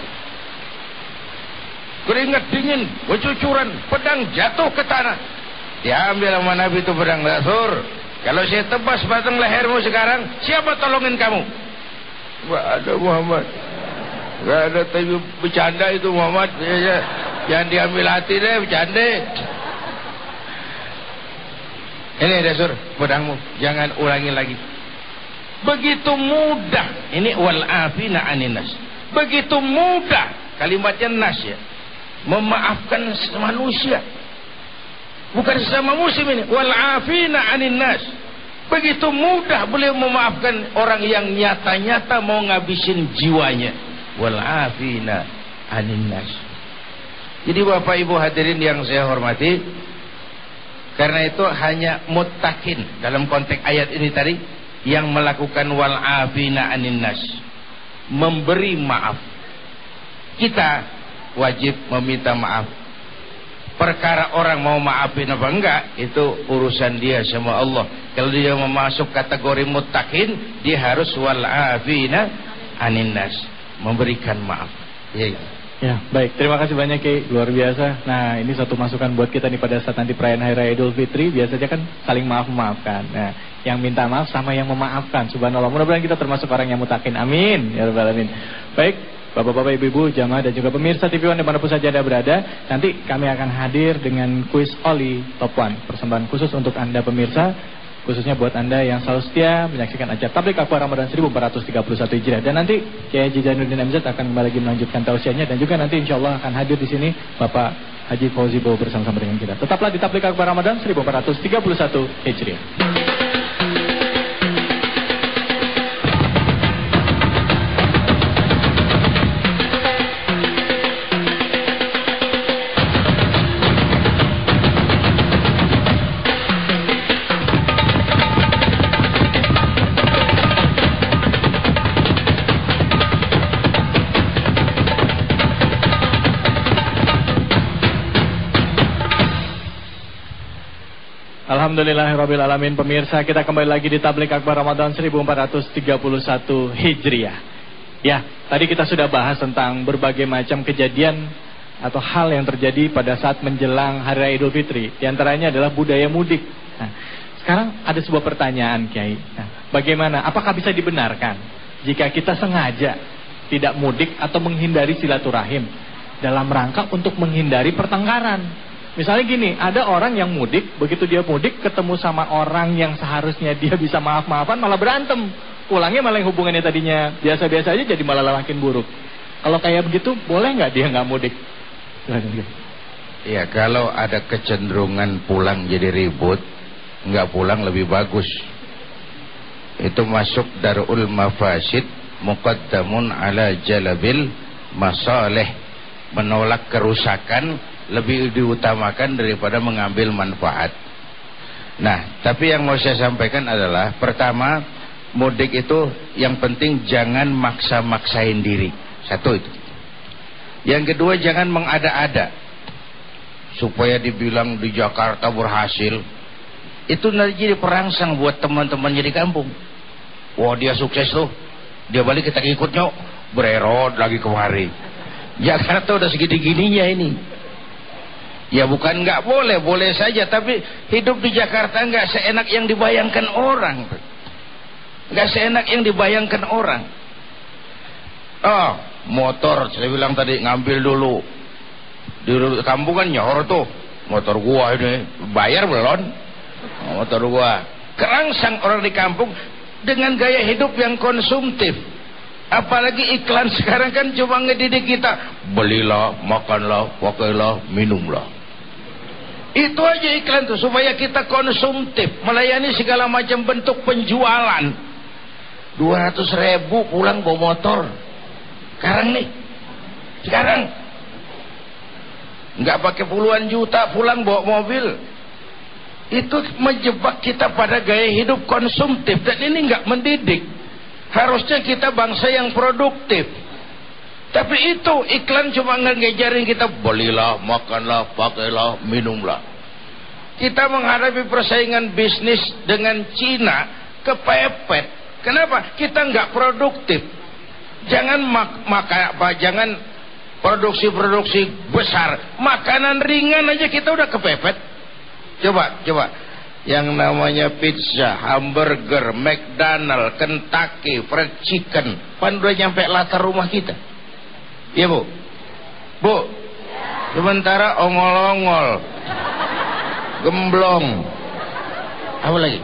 Keringat dingin, bercucuran, pedang jatuh ke tanah. Diambil sama Nabi itu pedang dasur. Kalau saya tebas batang lehermu sekarang, siapa tolongin kamu? Gak ada Muhammad. Gak ada tapi bercanda itu Muhammad. Ya, ya. Jangan diambil hati deh, bercanda. Ini dasar pedangmu, jangan ulangi lagi. Begitu mudah. Ini wal afina aninas begitu mudah. Kalimatnya nas ya. Memaafkan manusia bukan sesama muslim ini. Wal afina aninas begitu mudah beliau memaafkan orang yang nyata-nyata mau ngabisin jiwanya. Wal afina aninas jadi Bapak Ibu hadirin yang saya hormati karena itu hanya mutakin dalam konteks ayat ini tadi yang melakukan wal afina aninnas memberi maaf kita wajib meminta maaf perkara orang mau maafin apa enggak itu urusan dia sama Allah kalau dia mau masuk kategori mutakin dia harus wal afina aninnas memberikan maaf ya, ya. Baik. Terima kasih banyak Ki, luar biasa. Nah, ini satu masukan buat kita nih pada saat nanti perayaan Hari Raya Idul Fitri, biasanya kan saling maaf-memaafkan. Nah, yang minta maaf sama yang memaafkan. Subhanallah. Mudah-mudahan kita termasuk orang yang mutakin. Amin. Ya rabbal alamin. Baik, Bapak-bapak, Ibu-ibu, jamaah dan juga pemirsa TV One di mana pun saja Anda berada, nanti kami akan hadir dengan kuis Oli Top One, persembahan khusus untuk Anda pemirsa khususnya buat Anda yang selalu setia menyaksikan acara Tablik Akbar Ramadan 1431 Hijriah. Dan nanti Kiai Haji Zainuddin MZ akan kembali lagi melanjutkan tausiahnya dan juga nanti insya Allah akan hadir di sini Bapak Haji Fauzi Bowo bersama-sama dengan kita. Tetaplah di Tablik Akbar Ramadan 1431 Hijriah. Alhamdulillahirrabbilalamin. Pemirsa kita kembali lagi di Tablik Akbar Ramadan 1431 Hijriah. Ya tadi kita sudah bahas tentang berbagai macam kejadian Atau hal yang terjadi pada saat menjelang Hari Raya Idul Fitri. Di antaranya adalah budaya mudik. Nah, Sekarang ada sebuah pertanyaan Kiai. Nah, Bagaimana, apakah bisa dibenarkan Jika kita sengaja tidak mudik atau menghindari silaturahim Dalam rangka untuk menghindari pertengkaran Misalnya gini, ada orang yang mudik, begitu dia mudik ketemu sama orang yang seharusnya dia bisa maaf-maafan malah berantem. Pulangnya malah hubungannya tadinya biasa-biasa aja jadi malah makin buruk. Kalau kayak begitu, boleh nggak dia nggak mudik? Ya kalau ada kecenderungan pulang jadi ribut, nggak pulang lebih bagus. Itu masuk darul mafasid muqaddamun ala jalabil masalih menolak kerusakan lebih diutamakan daripada mengambil manfaat. Nah, tapi yang mau saya sampaikan adalah pertama, mudik itu yang penting jangan maksa-maksain diri. Satu itu. Yang kedua jangan mengada-ada. Supaya dibilang di Jakarta berhasil. Itu nanti jadi perangsang buat teman-teman jadi kampung. Wah, dia sukses tuh. Dia balik kita ikutnya bererot lagi kemari. Jakarta udah segini-gininya ini. Ya bukan nggak boleh, boleh saja. Tapi hidup di Jakarta nggak seenak yang dibayangkan orang. Nggak seenak yang dibayangkan orang. Oh, motor, saya bilang tadi ngambil dulu. Di kampung kan nyor tuh. Motor gua ini, bayar belum? Motor gua. Kerangsang orang di kampung dengan gaya hidup yang konsumtif. Apalagi iklan sekarang kan cuma ngedidik kita. Belilah, makanlah, pakailah, minumlah. Itu aja iklan tuh supaya kita konsumtif, melayani segala macam bentuk penjualan. 200 ribu pulang bawa motor. Sekarang nih. Sekarang. Nggak pakai puluhan juta pulang bawa mobil. Itu menjebak kita pada gaya hidup konsumtif dan ini nggak mendidik. Harusnya kita bangsa yang produktif. Tapi itu iklan cuma ngejarin kita belilah, makanlah, pakailah, minumlah. Kita menghadapi persaingan bisnis dengan Cina kepepet. Kenapa? Kita nggak produktif. Jangan mak maka apa? Jangan produksi-produksi besar. Makanan ringan aja kita udah kepepet. Coba, coba. Yang namanya pizza, hamburger, McDonald, Kentucky, fried chicken. Pan udah nyampe latar rumah kita. Iya bu Bu Sementara ongol-ongol Gemblong Apa lagi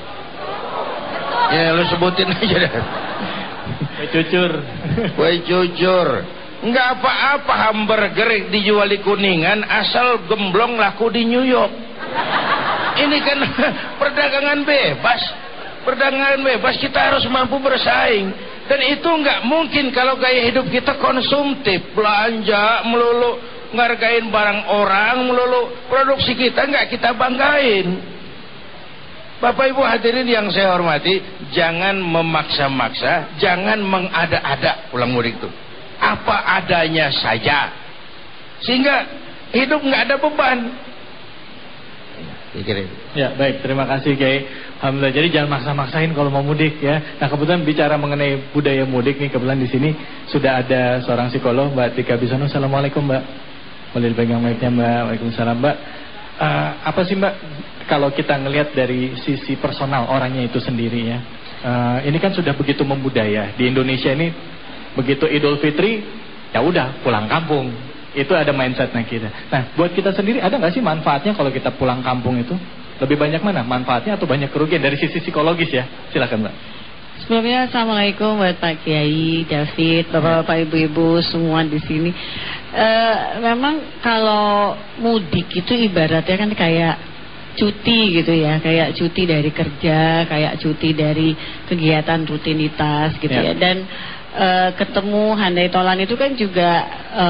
Ya lu sebutin aja deh. Kue cucur. Kue cucur. Enggak apa-apa hamburger dijual di Kuningan asal gemblong laku di New York. Ini kan perdagangan bebas. Perdagangan bebas kita harus mampu bersaing. Dan itu enggak mungkin kalau gaya hidup kita konsumtif, belanja melulu, ngargain barang orang melulu, produksi kita enggak kita banggain. Bapak Ibu hadirin yang saya hormati, jangan memaksa-maksa, jangan mengada-ada pulang mudik itu. Apa adanya saja. Sehingga hidup nggak ada beban. Ya baik, terima kasih Kiai. Alhamdulillah. Jadi jangan maksa-maksain kalau mau mudik ya. Nah kebetulan bicara mengenai budaya mudik nih, kebetulan di sini sudah ada seorang psikolog Mbak Tika Bisono. Assalamualaikum Mbak. Boleh dipegang mic-nya Mbak. Waalaikumsalam Mbak. Uh, apa sih Mbak kalau kita ngelihat dari sisi personal orangnya itu sendiri ya. Uh, ini kan sudah begitu membudaya di Indonesia ini begitu Idul Fitri ya udah pulang kampung. Itu ada mindsetnya kita. Nah, buat kita sendiri ada nggak sih manfaatnya kalau kita pulang kampung itu? Lebih banyak mana? Manfaatnya atau banyak kerugian dari sisi psikologis ya? Silakan, Mbak. Sebelumnya Assalamualaikum buat Pak Kiai, David, Bapak-bapak, Ibu-ibu semua di sini. Uh, memang kalau mudik itu ibaratnya kan kayak cuti gitu ya, kayak cuti dari kerja, kayak cuti dari kegiatan rutinitas gitu ya. ya. Dan e, ketemu handai tolan itu kan juga e,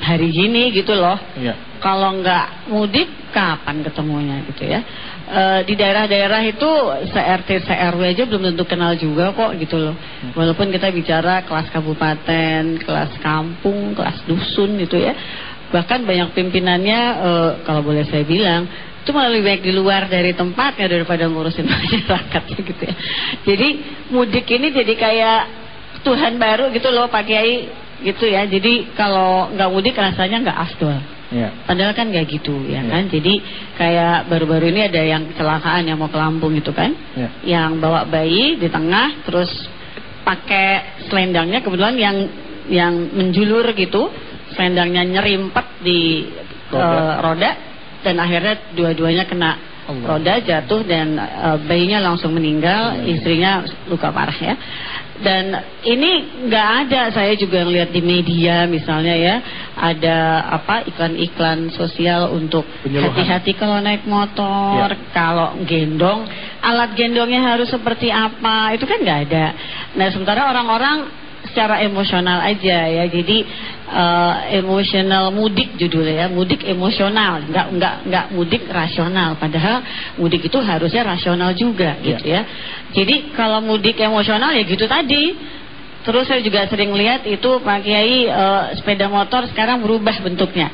hari gini gitu loh. Ya. Kalau nggak mudik kapan ketemunya gitu ya. E, di daerah-daerah itu se-RT se-RW aja belum tentu kenal juga kok gitu loh. Hmm. Walaupun kita bicara kelas kabupaten, kelas kampung, kelas dusun gitu ya. Bahkan banyak pimpinannya e, kalau boleh saya bilang itu malah lebih baik di luar dari tempatnya daripada ngurusin masyarakat gitu ya. Jadi mudik ini jadi kayak Tuhan baru gitu loh Pak Kiai gitu ya. Jadi kalau nggak mudik rasanya nggak afdol. Ya. Padahal kan nggak gitu ya, ya kan. Jadi kayak baru-baru ini ada yang kecelakaan yang mau ke Lampung itu kan. Ya. Yang bawa bayi di tengah terus pakai selendangnya kebetulan yang yang menjulur gitu selendangnya nyerimpet di roda, uh, roda dan akhirnya dua-duanya kena Allah. roda jatuh dan uh, bayinya langsung meninggal, Allah. istrinya luka parah ya. Dan ini nggak ada saya juga ngeliat di media misalnya ya ada apa iklan-iklan sosial untuk hati-hati kalau naik motor, ya. kalau gendong alat gendongnya harus seperti apa itu kan nggak ada. Nah sementara orang-orang secara emosional aja ya. Jadi uh, emosional mudik judulnya ya, mudik emosional, nggak nggak nggak mudik rasional. Padahal mudik itu harusnya rasional juga yeah. gitu ya. Jadi kalau mudik emosional ya gitu tadi. Terus saya juga sering lihat itu Pak Kiai uh, sepeda motor sekarang berubah bentuknya.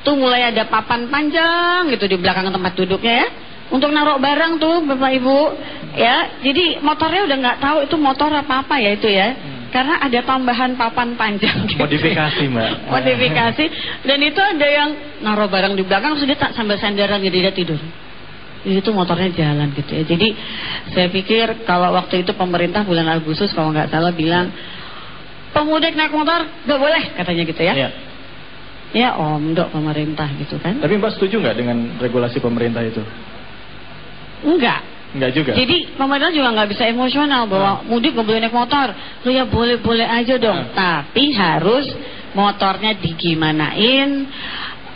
Itu mulai ada papan panjang gitu di belakang tempat duduknya ya untuk naruh barang tuh Bapak Ibu ya jadi motornya udah nggak tahu itu motor apa apa ya itu ya karena ada tambahan papan panjang. Gitu. modifikasi mbak. Modifikasi. Dan itu ada yang naruh barang di belakang sudah tak sambil sandaran jadi dia tidur. Itu motornya jalan gitu ya. Jadi saya pikir kalau waktu itu pemerintah bulan Agustus kalau nggak salah bilang pemudik naik motor nggak boleh katanya gitu ya. Ya, ya om dok pemerintah gitu kan. Tapi mbak setuju nggak dengan regulasi pemerintah itu? Enggak Enggak juga. Jadi pemerintah juga nggak bisa emosional bahwa nah. mudik nggak boleh naik motor. Lu ya boleh-boleh aja dong. Nah. Tapi harus motornya digimanain,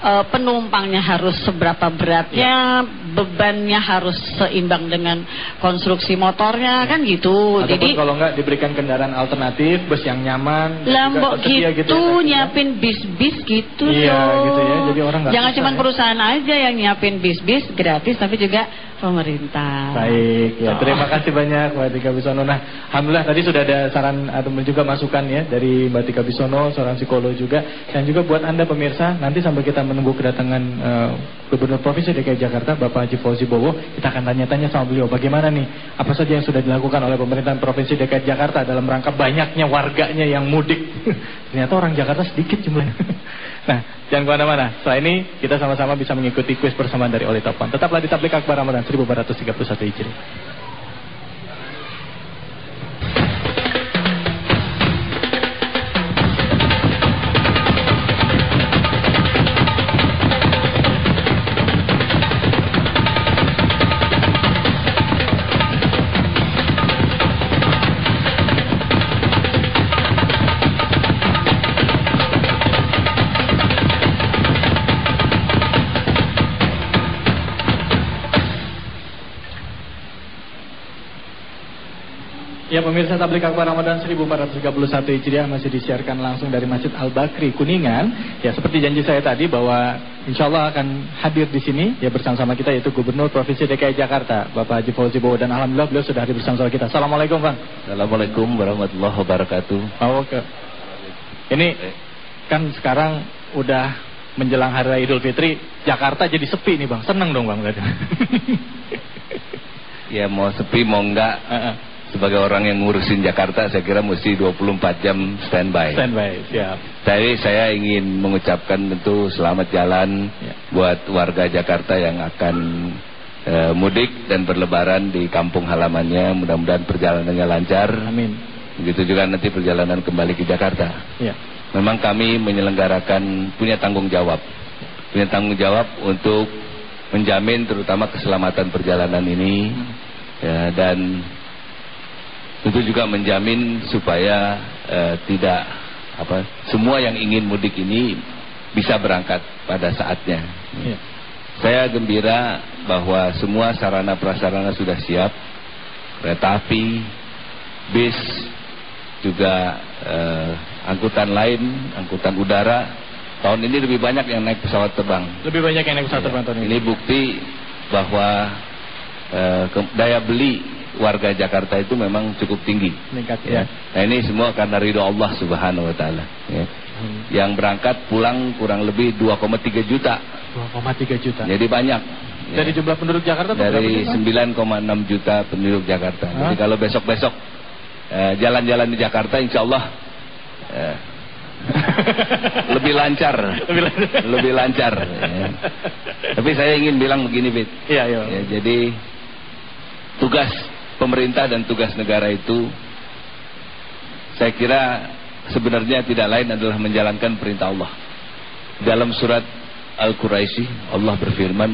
uh, penumpangnya harus seberapa beratnya, ya. bebannya harus seimbang dengan konstruksi motornya ya. kan gitu. Ataupun Jadi kalau nggak diberikan kendaraan alternatif, bus yang nyaman, lambok gitu, gitu ya, nyiapin bis-bis gitu Iya gitu ya. Jadi orang Jangan cuma ya. perusahaan aja yang nyiapin bis-bis gratis, tapi juga pemerintah. Baik, ya terima kasih banyak Mbak Tika Bisono. Nah, alhamdulillah tadi sudah ada saran atau juga masukan ya dari Mbak Tika Bisono, seorang psikolog juga, dan juga buat anda pemirsa nanti sampai kita menunggu kedatangan uh, Gubernur Provinsi DKI Jakarta Bapak Haji Fauzi Bowo kita akan tanya-tanya sama beliau bagaimana nih apa saja yang sudah dilakukan oleh pemerintahan Provinsi DKI Jakarta dalam rangka banyaknya warganya yang mudik ternyata orang Jakarta sedikit jumlahnya nah jangan ke mana-mana. Setelah ini kita sama-sama bisa mengikuti kuis persamaan dari Oli Topan. Tetaplah di Tablik Akbar Ramadan 1431 Hijri pemirsa tablik akbar Ramadan 1431 Hijriah masih disiarkan langsung dari Masjid Al Bakri Kuningan. Ya seperti janji saya tadi bahwa insya Allah akan hadir di sini ya bersama-sama kita yaitu Gubernur Provinsi DKI Jakarta Bapak Haji Fauzi Bowo dan alhamdulillah beliau sudah hadir bersama kita. Assalamualaikum Bang. Assalamualaikum warahmatullahi wabarakatuh. Oh, ke. Ini kan sekarang udah menjelang hari Raya Idul Fitri, Jakarta jadi sepi nih Bang. Seneng dong Bang. Ya mau sepi mau enggak Heeh. Sebagai orang yang ngurusin Jakarta saya kira mesti 24 jam standby. Standby, siap. Tapi saya ingin mengucapkan tentu selamat jalan Ya. buat warga Jakarta yang akan eh, mudik dan berlebaran di kampung halamannya. Mudah-mudahan perjalanannya lancar. Amin. Begitu juga nanti perjalanan kembali ke Jakarta. Ya. Memang kami menyelenggarakan punya tanggung jawab. Punya tanggung jawab untuk menjamin terutama keselamatan perjalanan ini ya, dan tentu juga menjamin supaya eh, tidak apa semua yang ingin mudik ini bisa berangkat pada saatnya. Ya. Saya gembira bahwa semua sarana prasarana sudah siap. Kereta api, bis, juga eh, angkutan lain, angkutan udara. Tahun ini lebih banyak yang naik pesawat terbang. Lebih banyak yang naik pesawat terbang tahun Ini ini. bukti bahwa eh, daya beli warga Jakarta itu memang cukup tinggi. Meningkat Ya. ya. Nah ini semua karena ridho Allah Subhanahu Wa Taala. Ya. Yang berangkat pulang kurang lebih 2,3 juta. 2,3 juta. Jadi banyak. Ya. Dari jumlah penduduk Jakarta dari sih, Bang? 9,6 juta penduduk Jakarta. Hah? Jadi kalau besok-besok eh, jalan-jalan di Jakarta, insya Allah eh, lebih lancar, Lebih lancar. lebih lancar. ya. Tapi saya ingin bilang begini, Bit. Iya, iya. Ya, jadi tugas pemerintah dan tugas negara itu, saya kira sebenarnya tidak lain adalah menjalankan perintah Allah. Dalam surat Al-Quraisy Allah berfirman,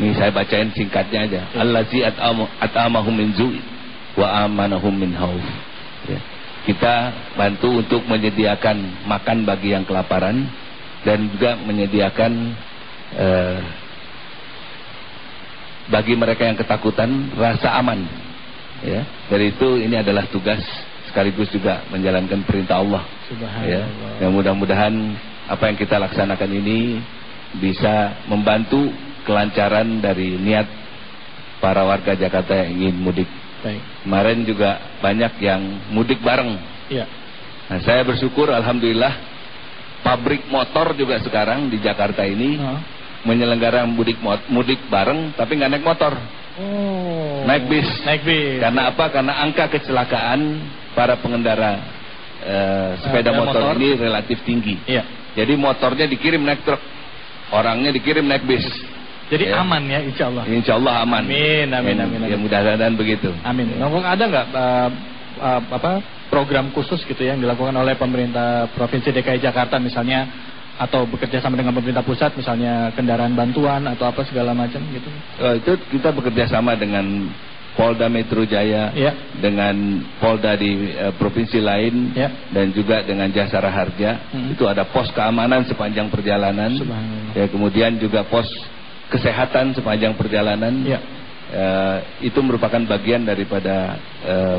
ini saya bacain singkatnya aja. Allazi at'amu- at'amahum min zu'i wa amanahum min hauf. Ya. Kita bantu untuk menyediakan makan bagi yang kelaparan dan juga menyediakan eh, bagi mereka yang ketakutan rasa aman. Ya. Dari itu ini adalah tugas sekaligus juga menjalankan perintah Allah. Subhanallah. Ya. Yang mudah-mudahan apa yang kita laksanakan ini bisa membantu kelancaran dari niat para warga Jakarta yang ingin mudik. Baik. Kemarin juga banyak yang mudik bareng. Iya. Nah, saya bersyukur alhamdulillah pabrik motor juga sekarang di Jakarta ini Hah? menyelenggarakan mudik mudik bareng tapi nggak naik motor. Oh. Naik bis. Naik bis. Karena apa? Karena angka kecelakaan para pengendara eh, sepeda motor, motor. ini relatif tinggi. Iya. Jadi motornya dikirim naik truk, orangnya dikirim naik bis. Jadi Ya. aman ya insya Allah. Insya Allah aman. Amin, amin, amin, Ya amin. mudah-mudahan begitu. Amin. Ngomong ada nggak uh, uh, apa program khusus gitu ya yang dilakukan oleh pemerintah provinsi DKI Jakarta misalnya atau bekerja sama dengan pemerintah pusat misalnya kendaraan bantuan atau apa segala macam gitu. Eh, itu kita bekerja sama dengan Polda Metro Jaya, Ya. dengan Polda di eh, provinsi lain, Ya. dan juga dengan Jasara Harja. Hmm. Itu ada pos keamanan sepanjang perjalanan. Ya, kemudian juga pos kesehatan sepanjang perjalanan. Ya. Eh, itu merupakan bagian daripada eh,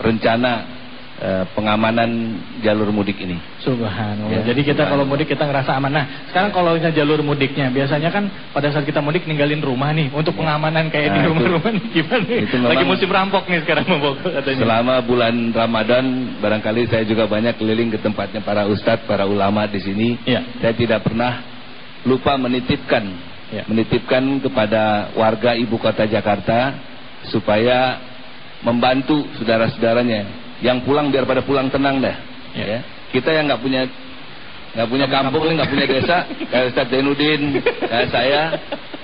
rencana eh, pengamanan jalur mudik ini. Subhanallah. Ya, Jadi kita kalau mudik kita ngerasa aman. Nah, sekarang kalau misalnya jalur mudiknya biasanya kan pada saat kita mudik ninggalin rumah nih untuk pengamanan kayak Nah, di rumah-rumah nih gimana? nih? itu memang- Lagi musim rampok nih sekarang katanya. Selama bulan Ramadan, barangkali saya juga banyak keliling ke tempatnya para ustadz, para ulama di sini. Ya. Saya tidak pernah lupa menitipkan, Ya. menitipkan kepada warga ibu kota Jakarta supaya membantu saudara-saudaranya. Yang pulang biar pada pulang tenang dah. Ya. Ya. Kita yang nggak punya nggak punya kampung, nggak punya desa, kayak Ustadz Zainuddin, kayak saya,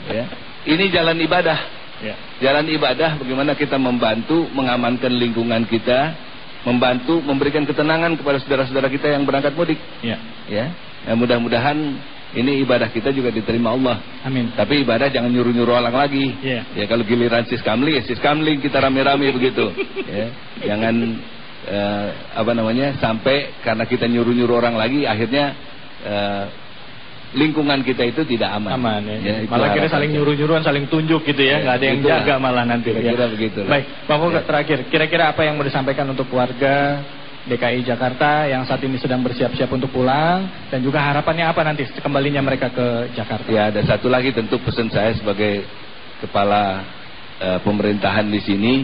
ya. Ini jalan ibadah. Ya. Jalan ibadah bagaimana kita membantu mengamankan lingkungan kita, membantu memberikan ketenangan kepada saudara-saudara kita yang berangkat mudik. Ya. Ya, Ya, mudah-mudahan ini ibadah kita juga diterima Allah. Amin. Tapi ibadah jangan nyuruh-nyuruh orang lagi. Iya. Ya kalau giliran sis kamling, ya sis kamling kita rame-rame begitu. Ya, jangan eh, apa namanya sampai karena kita nyuruh-nyuruh orang lagi akhirnya eh, lingkungan kita itu tidak aman. Aman ya. Ya, malah kira saling nyuruh-nyuruhan, saling tunjuk gitu ya, Ya, nggak ada yang itulah. jaga malah nanti. Kira-kira ya. begitu. Baik, Foga Ya. terakhir, kira-kira apa yang mau disampaikan untuk keluarga DKI Jakarta yang saat ini sedang bersiap-siap untuk pulang dan juga harapannya apa nanti kembalinya mereka ke Jakarta? Ya, ada satu lagi tentu pesan saya sebagai kepala eh, pemerintahan di sini.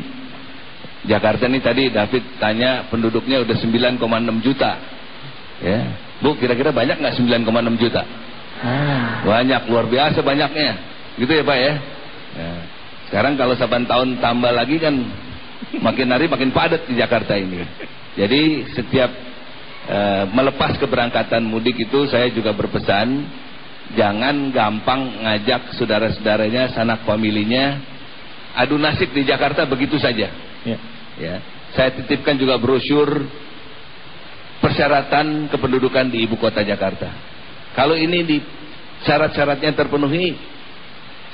Jakarta ini tadi David tanya penduduknya udah 9,6 juta. Ya. Bu, kira-kira banyak nggak 9,6 juta? Ah, Banyak, luar biasa banyaknya. Gitu ya Pak ya? Ya. Sekarang kalau saban tahun tambah lagi kan makin hari makin padat di Jakarta ini. Jadi setiap eh, melepas keberangkatan mudik itu saya juga berpesan jangan gampang ngajak saudara-saudaranya, sanak familinya adu nasib di Jakarta begitu saja. ya. Ya. Saya titipkan juga brosur persyaratan kependudukan di ibu kota Jakarta. Kalau ini di syarat-syaratnya terpenuhi,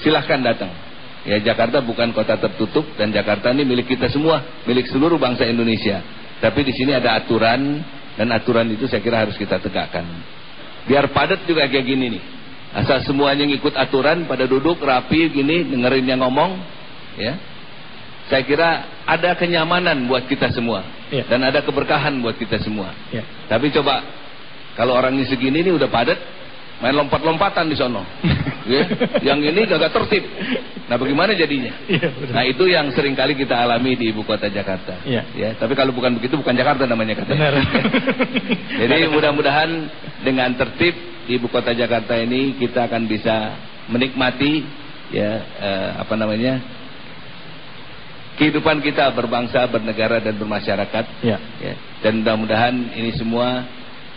silahkan datang. Ya Jakarta bukan kota tertutup dan Jakarta ini milik kita semua, milik seluruh bangsa Indonesia. Tapi di sini ada aturan dan aturan itu saya kira harus kita tegakkan. Biar padat juga kayak gini nih. Asal semuanya ngikut aturan pada duduk rapi gini dengerin yang ngomong, ya. Saya kira ada kenyamanan buat kita semua Iya. dan ada keberkahan buat kita semua. Ya. Tapi coba kalau orang ini segini nih udah padat, main lompat-lompatan di sono. ya. Yang ini gagak tertib. Nah, bagaimana jadinya? Betul. Nah, itu yang sering kali kita alami di ibu kota Jakarta. Iya. Ya, tapi kalau bukan begitu bukan Jakarta namanya katanya. Benar. Jadi mudah-mudahan dengan tertib di ibu kota Jakarta ini kita akan bisa menikmati ya eh, apa namanya kehidupan kita berbangsa, bernegara dan bermasyarakat. Ya. Ya. Dan mudah-mudahan ini semua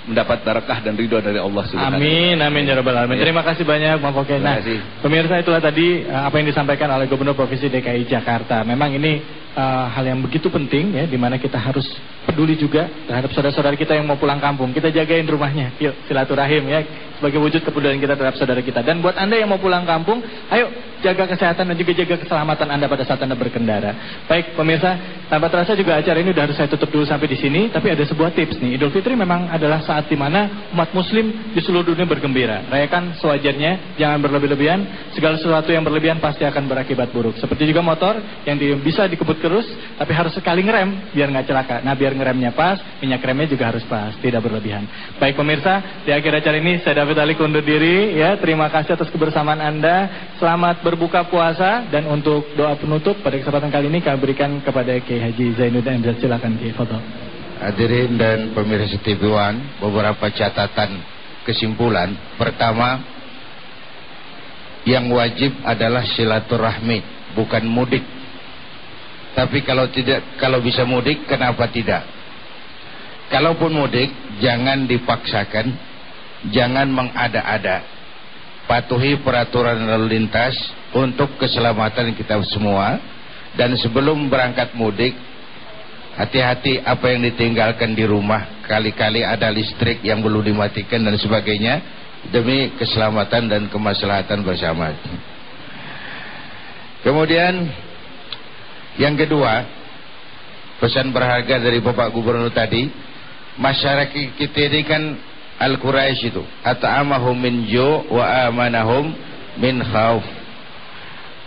mendapat barakah dan ridho dari Allah Subhanahu. Amin, amin ya rabbal alamin. Ya. Terima kasih banyak Bang. Terima Nah, kasih. pemirsa itulah tadi uh, apa yang disampaikan oleh Gubernur Provinsi DKI Jakarta. Memang ini uh, hal yang begitu penting ya, di mana kita harus peduli juga terhadap saudara-saudara kita yang mau pulang kampung. Kita jagain rumahnya. Yuk, silaturahim ya, sebagai wujud kepedulian kita terhadap saudara kita. Dan buat anda yang mau pulang kampung, ayo jaga kesehatan dan juga jaga keselamatan anda pada saat anda berkendara. Baik pemirsa, tanpa terasa juga acara ini udah harus saya tutup dulu sampai di sini. Tapi ada sebuah tips nih. Idul Fitri memang adalah saat di mana umat Muslim di seluruh dunia bergembira. Rayakan sewajarnya, jangan berlebih-lebihan. Segala sesuatu yang berlebihan pasti akan berakibat buruk. Seperti juga motor yang di- bisa dikebut terus, tapi harus sekali ngerem biar nggak celaka. Nah, biar ngeremnya pas, minyak remnya juga harus pas, tidak berlebihan. Baik pemirsa, di akhir acara ini saya David Ali undur diri ya. Terima kasih atas kebersamaan Anda. Selamat berbuka puasa dan untuk doa penutup pada kesempatan kali ini kami berikan kepada Kiai Haji Zainuddin MZ. Silakan Kiai, foto. Hadirin dan pemirsa TV One, beberapa catatan kesimpulan. Pertama, yang wajib adalah silaturahmi, bukan mudik. Tapi kalau tidak, kalau bisa mudik, kenapa tidak? Kalaupun mudik, jangan dipaksakan, jangan mengada-ada. Patuhi peraturan lalu lintas untuk keselamatan kita semua. Dan sebelum berangkat mudik, Hati-hati apa yang ditinggalkan di rumah Kali-kali ada listrik yang belum dimatikan dan sebagainya Demi keselamatan dan kemaslahatan bersama Kemudian Yang kedua Pesan berharga dari Bapak Gubernur tadi Masyarakat kita ini kan Al-Quraisy itu Ata'amahum min ju' wa amanahum min khauf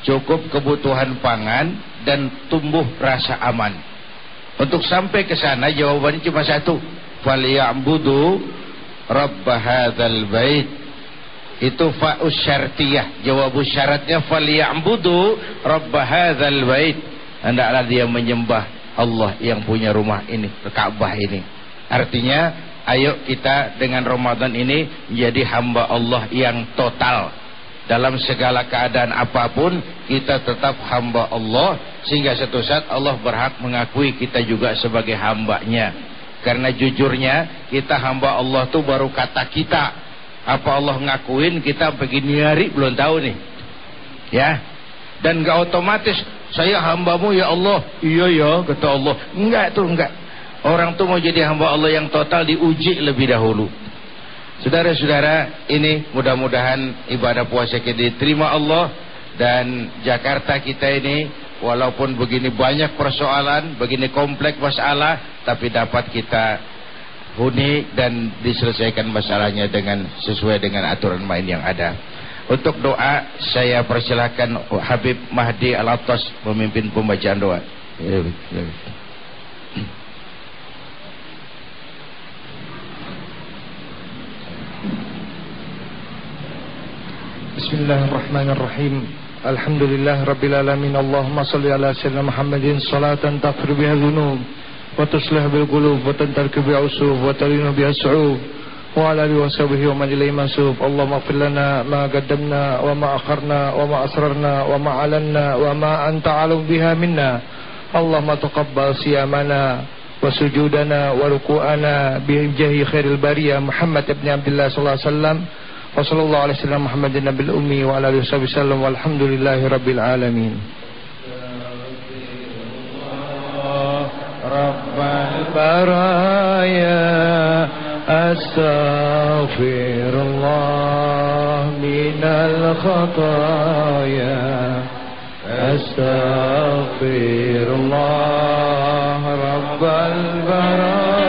Cukup kebutuhan pangan Dan tumbuh rasa aman untuk sampai ke sana jawabannya cuma satu. Falyabudu rabb hadzal bait. Itu fa'us syartiyah. Jawab syaratnya falyabudu rabb hadzal bait. Hendaklah dia menyembah Allah yang punya rumah ini, Ka'bah ini. Artinya, ayo kita dengan Ramadan ini menjadi hamba Allah yang total. Dalam segala keadaan apa pun kita tetap hamba Allah sehingga satu saat Allah berhak mengakui kita juga sebagai hambanya. Karena jujurnya kita hamba Allah tuh baru kata kita. Apa Allah ngakuin kita begini hari belum tahu nih. Ya. Dan gak otomatis saya hambamu ya Allah. Iya ya kata Allah. Enggak tuh enggak. Orang tuh mau jadi hamba Allah yang total diuji lebih dahulu. Saudara-saudara, ini mudah-mudahan ibadah puasa kita diterima Allah dan Jakarta kita ini walaupun begini banyak persoalan, begini kompleks masalah, tapi dapat kita huni dan diselesaikan masalahnya dengan sesuai dengan aturan main yang ada. Untuk doa saya persilahkan Habib Mahdi Al-Attas memimpin pembacaan doa. Ya, ya. بسم الله الرحمن الرحيم. الحمد لله رب العالمين. اللهم صل على سيدنا محمد. صلاة تغفر بها الذنوب وتصلح بالقلوب وتنترك بها الصوف وتلين بها الصعوب وعلى آله وصحبه ومن إليه منسوب. اللهم اغفر لنا ما قدمنا وما أخرنا وما أسررنا وما علنا وما أنت أعلم بها منا. اللهم تقبل صيامنا وسجودنا وركوعنا بجاه خير البرية محمد بن عبد الله صلى الله عليه وسلم. وصلى الله على سيدنا محمد النبي الأمي وعلى آله وصحبه وسلم والحمد لله رب العالمين. رب البرايا أستغفر الله من الخطايا. أستغفر الله رب البرايا.